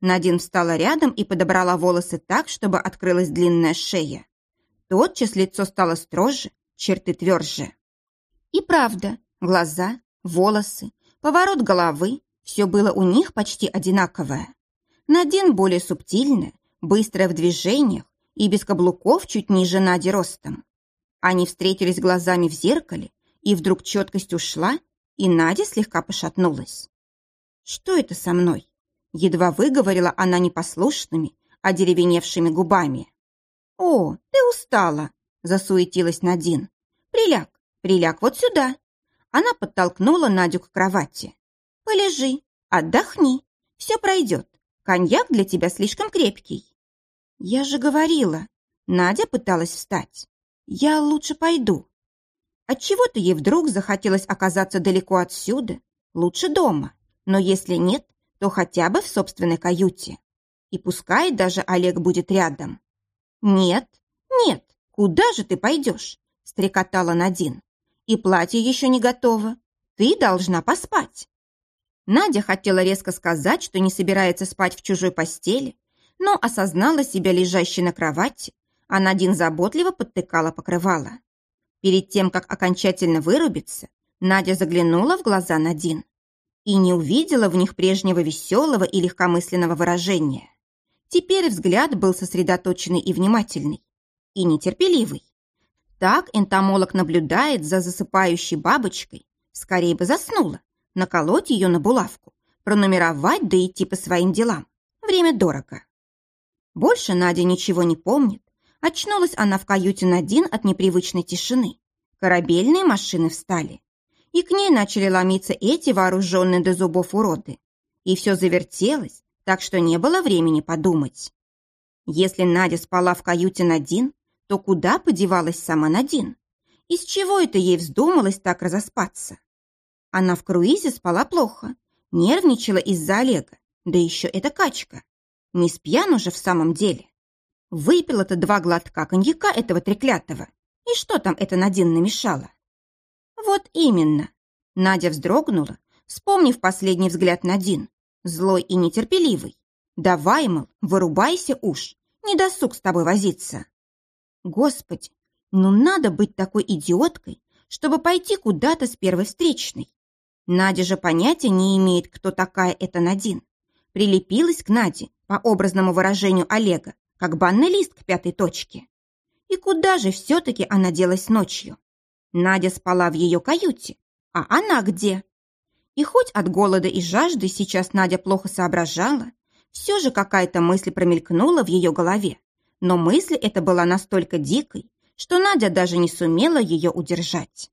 Надин встала рядом и подобрала волосы так, чтобы открылась длинная шея. Тотчас лицо стало строже, черты тверже. И правда, глаза, волосы, поворот головы — Все было у них почти одинаковое. Надин более субтильная, быстрая в движениях и без каблуков чуть ниже Нади ростом. Они встретились глазами в зеркале, и вдруг четкость ушла, и Надя слегка пошатнулась. «Что это со мной?» Едва выговорила она непослушными, одеревеневшими губами. «О, ты устала!» – засуетилась Надин. «Приляг, приляг вот сюда!» Она подтолкнула Надю к кровати. «Полежи, отдохни, все пройдет. Коньяк для тебя слишком крепкий». «Я же говорила!» Надя пыталась встать. «Я лучше пойду». Отчего-то ей вдруг захотелось оказаться далеко отсюда, лучше дома, но если нет, то хотя бы в собственной каюте. И пускай даже Олег будет рядом. «Нет, нет, куда же ты пойдешь?» – стрекотала Надин. «И платье еще не готово. Ты должна поспать». Надя хотела резко сказать, что не собирается спать в чужой постели, но осознала себя лежащей на кровати, а Надин заботливо подтыкала покрывало. Перед тем, как окончательно вырубиться, Надя заглянула в глаза Надин и не увидела в них прежнего веселого и легкомысленного выражения. Теперь взгляд был сосредоточенный и внимательный, и нетерпеливый. Так энтомолог наблюдает за засыпающей бабочкой, скорее бы заснула, наколоть ее на булавку, пронумеровать да идти по своим делам. Время дорого. Больше Надя ничего не помнит. Очнулась она в каюте Надин от непривычной тишины. Корабельные машины встали и к ней начали ломиться эти вооруженные до зубов уроды. И все завертелось, так что не было времени подумать. Если Надя спала в каюте Надин, то куда подевалась сама Надин? Из чего это ей вздумалось так разоспаться? Она в круизе спала плохо, нервничала из-за Олега, да еще эта качка. Не спьян уже в самом деле. Выпила-то два глотка коньяка этого треклятого. И что там это Надин намешала? Вот именно. Надя вздрогнула, вспомнив последний взгляд на Дин, злой и нетерпеливый. Давай, мол, вырубайся уж, не досуг с тобой возиться. Господи, ну надо быть такой идиоткой, чтобы пойти куда-то с первой встречной. Надя же понятия не имеет, кто такая эта Надин. Прилепилась к Наде, по образному выражению Олега, как банный лист к пятой точке. И куда же все-таки она делась ночью? Надя спала в ее каюте, а она где? И хоть от голода и жажды сейчас Надя плохо соображала, все же какая-то мысль промелькнула в ее голове. Но мысль эта была настолько дикой, что Надя даже не сумела ее удержать.